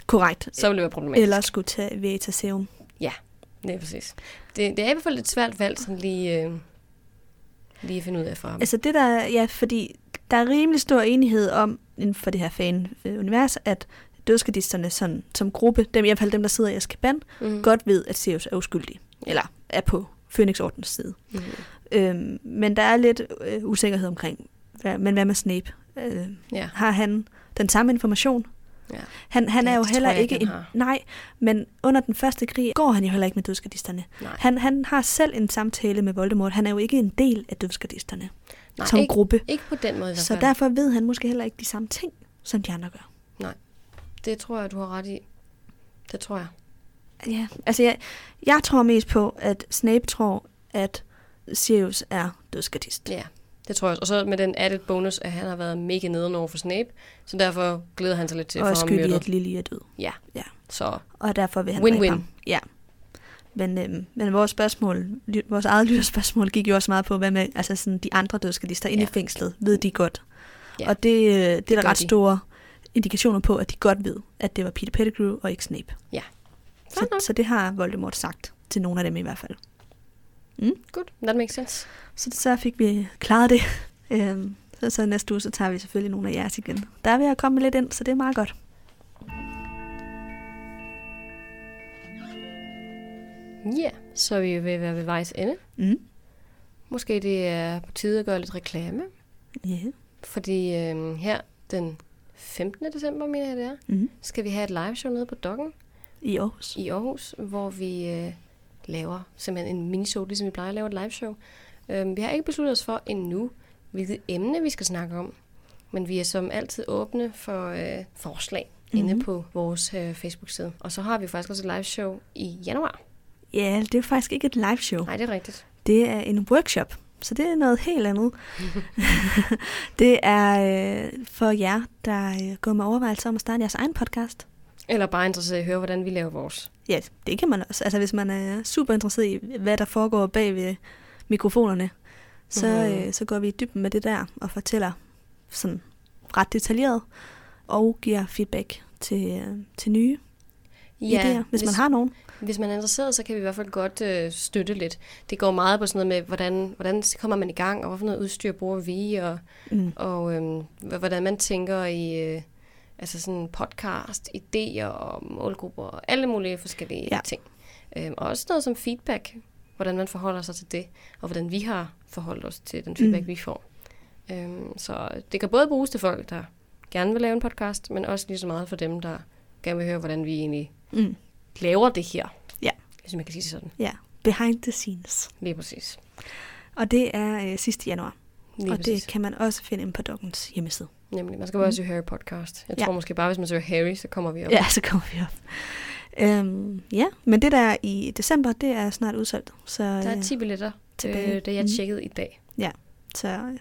Korrekt. Så ville det være problematisk. Eller skulle tage Veritaserum. Det er præcis. Det, det er i hvert fald et svært valg, sådan lige, øh, lige finde ud af for ham. Altså det der, ja, fordi der er rimelig stor enighed om, inden for det her fan-univers, at dødskadisterne sådan, som gruppe, dem, i hvert fald dem, der sidder i Azkaban, mm. godt ved, at Sirius er uskyldig. Eller er på Phoenix-ordens side. Mm. Øhm, men der er lidt øh, usikkerhed omkring, hvad, men hvad med Snape? Øh, Ja. har han den samme information? Ja. Han, han Ja, er jo heller jeg ikke en... har. Nej, men under den første krig går han jo heller ikke med dødsgardisterne. Nej, Han, han har selv en samtale med Voldemort. Han er jo ikke en del af dødsgardisterne Nej som ikke, gruppe. ikke på den måde Så derfor ved han måske heller ikke de samme ting, som de andre gør. Det tror jeg, du har ret i. Det tror jeg. Ja, altså jeg, jeg tror mest på, at Snape tror, at Sirius er dødsgardist. Ja, Det tror jeg også. Og så med den added bonus, at han har været mega nederen over for Snape, så derfor glæder han sig lidt til at og er få ham skyld i, myrdet. at Lily er død. Ja. Ja. Så Og derfor vil han Win-win. dræbe ham. Ja. Men, øhm, men vores spørgsmål, vores eget lytterspørgsmål gik jo også meget på, hvad med altså sådan, de andre dødskalister inde Ja. i fængslet, ved de godt. Ja, og det, øh, det er der gør ret de. store indikationer på, at de godt ved, at det var Peter Pettigrew og ikke Snape. Ja. Så, så det har Voldemort sagt til nogle af dem i hvert fald. Good. That makes sense. Så, så fik vi klaret det. Øhm, så, så næste uge, så tager vi selvfølgelig nogle af jeres igen. Der er ved at komme lidt ind, så det er meget godt. Ja, yeah. så vi at være ved vejs ende. Mm. Måske det er på tide at gøre lidt reklame. Yeah. Fordi øhm, her den 15. december, mener jeg det er, Mm. skal vi have et live show nede på Dokken I Aarhus. i Aarhus, hvor vi øh, laver simpelthen en minishow, ligesom vi plejer at lave et live show. Øhm, vi har ikke besluttet os for endnu, hvilket emne vi skal snakke om. Men vi er som altid åbne for øh, forslag mm-hmm. inde Mhm. på vores øh, Facebook-side. Og så har vi faktisk også et live show i januar. Ja, det er faktisk ikke et live show. Nej, det er rigtigt. Det er en workshop, så det er noget helt andet. (laughs) det er øh, for jer, der øh, går med overvejelser om at starte jeres egen podcast. Eller bare interesseret i at høre, hvordan vi laver vores. Ja, det kan man også. Altså hvis man er super interesseret i, hvad der foregår bag ved mikrofonerne, så, Mhm. øh, så går vi i dybden med det der og fortæller sådan ret detaljeret og giver feedback til, øh, til nye ja, idéer, hvis, hvis man har nogen. Hvis man er interesseret, så kan vi i hvert fald godt øh, støtte lidt. Det går meget på sådan noget med, hvordan, hvordan kommer man i gang, og hvad for noget udstyr bruger vi, og, Mm. og øhm, h- hvordan man tænker i øh, altså sådan podcast, idéer og målgrupper og alle mulige forskellige Ja. ting. Øhm, og også noget som feedback, hvordan man forholder sig til det, og hvordan vi har forholdt os til den feedback, Mm. vi får. Øhm, så det kan både bruges til folk, der gerne vil lave en podcast, men også lige så meget for dem, der gerne vil høre, hvordan vi egentlig Mm. laver det her. Ja. Hvis man kan sige det sådan. Ja, behind the scenes. Lige præcis. Og det er øh, sidste januar, Lige og præcis. det kan man også finde inde på Dokkens hjemmeside. Nemlig. Man skal bare også søge Harry podcast. Jeg Ja. tror måske bare, hvis man søger Harry, så kommer vi op. Ja, (laughs) så kommer vi op. Øhm, ja, men det der i december, det er snart udsolgt. Så, Der er øh, 10 billetter, tilbage. øh, da jeg Mhm. tjekkede i dag. så øh,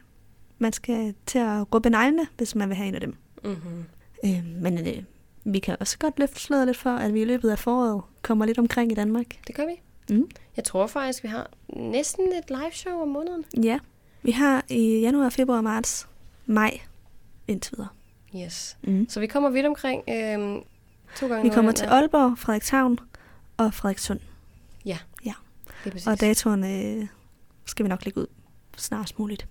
man skal til at råbe neglene, hvis man vil have en af dem. Mm-hmm. Øh, men øh, vi kan også godt løfte sløret lidt for, at vi i løbet af foråret kommer lidt omkring i Danmark. Det gør vi. Mm. Jeg tror faktisk, vi har næsten et live show om måneden. Ja, vi har i januar, februar, marts, maj indtil videre. Yes. Mm. Så vi kommer vidt omkring øh, to gange. Vi kommer til er- Aalborg, Frederikshavn og Frederikssund. Lige præcis. Og datoerne øh, skal vi nok lægge ud snarest muligt.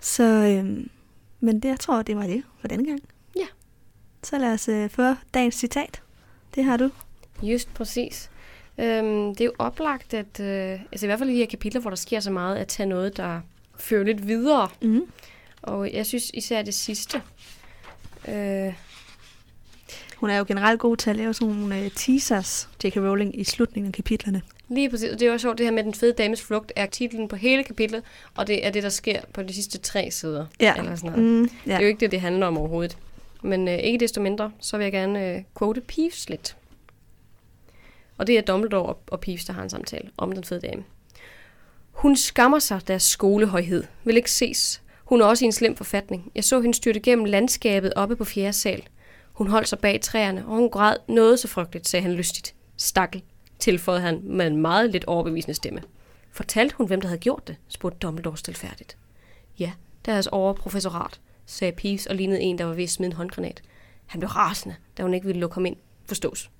Så, øh, men det, jeg tror, det var det for denne gang. Ja. Så lad os øh, få dagens citat. Det har du. Just præcis. Øhm, det er jo oplagt, at øh, altså i hvert fald i de her kapitler, hvor der sker så meget, at tage noget, der fører lidt videre. Mm. Og jeg synes især det sidste. Øh, Hun er jo generelt god til at lave sådan nogle øh, teasers, J.K. Rowling, i slutningen af kapitlerne. Lige præcis. Og det er også sjovt, det her med den fede dames flugt er titlen på hele kapitlet, og det er det, der sker på de sidste tre sider. Eller sådan noget. Mm, Ja. Det ja. er jo ikke det, det handler om overhovedet. Men øh, ikke desto mindre, så vil jeg gerne øh, quote Peeves lidt. Og det er Dumbledore og, og Peeves, der har en samtale om den fede dame. Hun skammer sig deres skolehøjhed. Vil ikke ses. Hun er også i en slem forfatning. Jeg så hende styrte gennem landskabet oppe på fjerde sal. Hun holdt sig bag træerne, og hun græd noget så frygteligt, sagde han lystigt. Stakkel, tilføjede han med en meget lidt overbevisende stemme. Fortalte hun, hvem der havde gjort det? spurgte Dumbledore stilfærdigt. Ja, deres overprofessorat, sagde Peeves og lignede en, der var ved at smide en håndgranat. Han blev rasende, da hun ikke ville lukke ham ind. Forstås.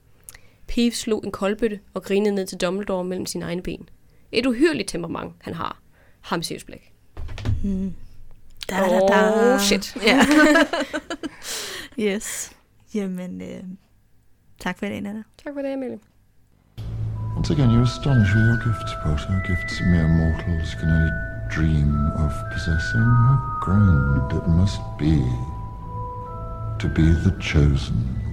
Peeves slog en koldbøtte og grinede ned til Dumbledore mellem sine egne ben. Et uhyrligt temperament, han har. Ham Black. Mm. Da, da, da. Oh, shit. Ja. (laughs) yes. Jamen, øh, tak for i dag, Nana. Tak for det, Emilie. Once again, you astonish with your gifts, Potter. Gifts mere mortals can only dream of possessing. How grand it must be to be the chosen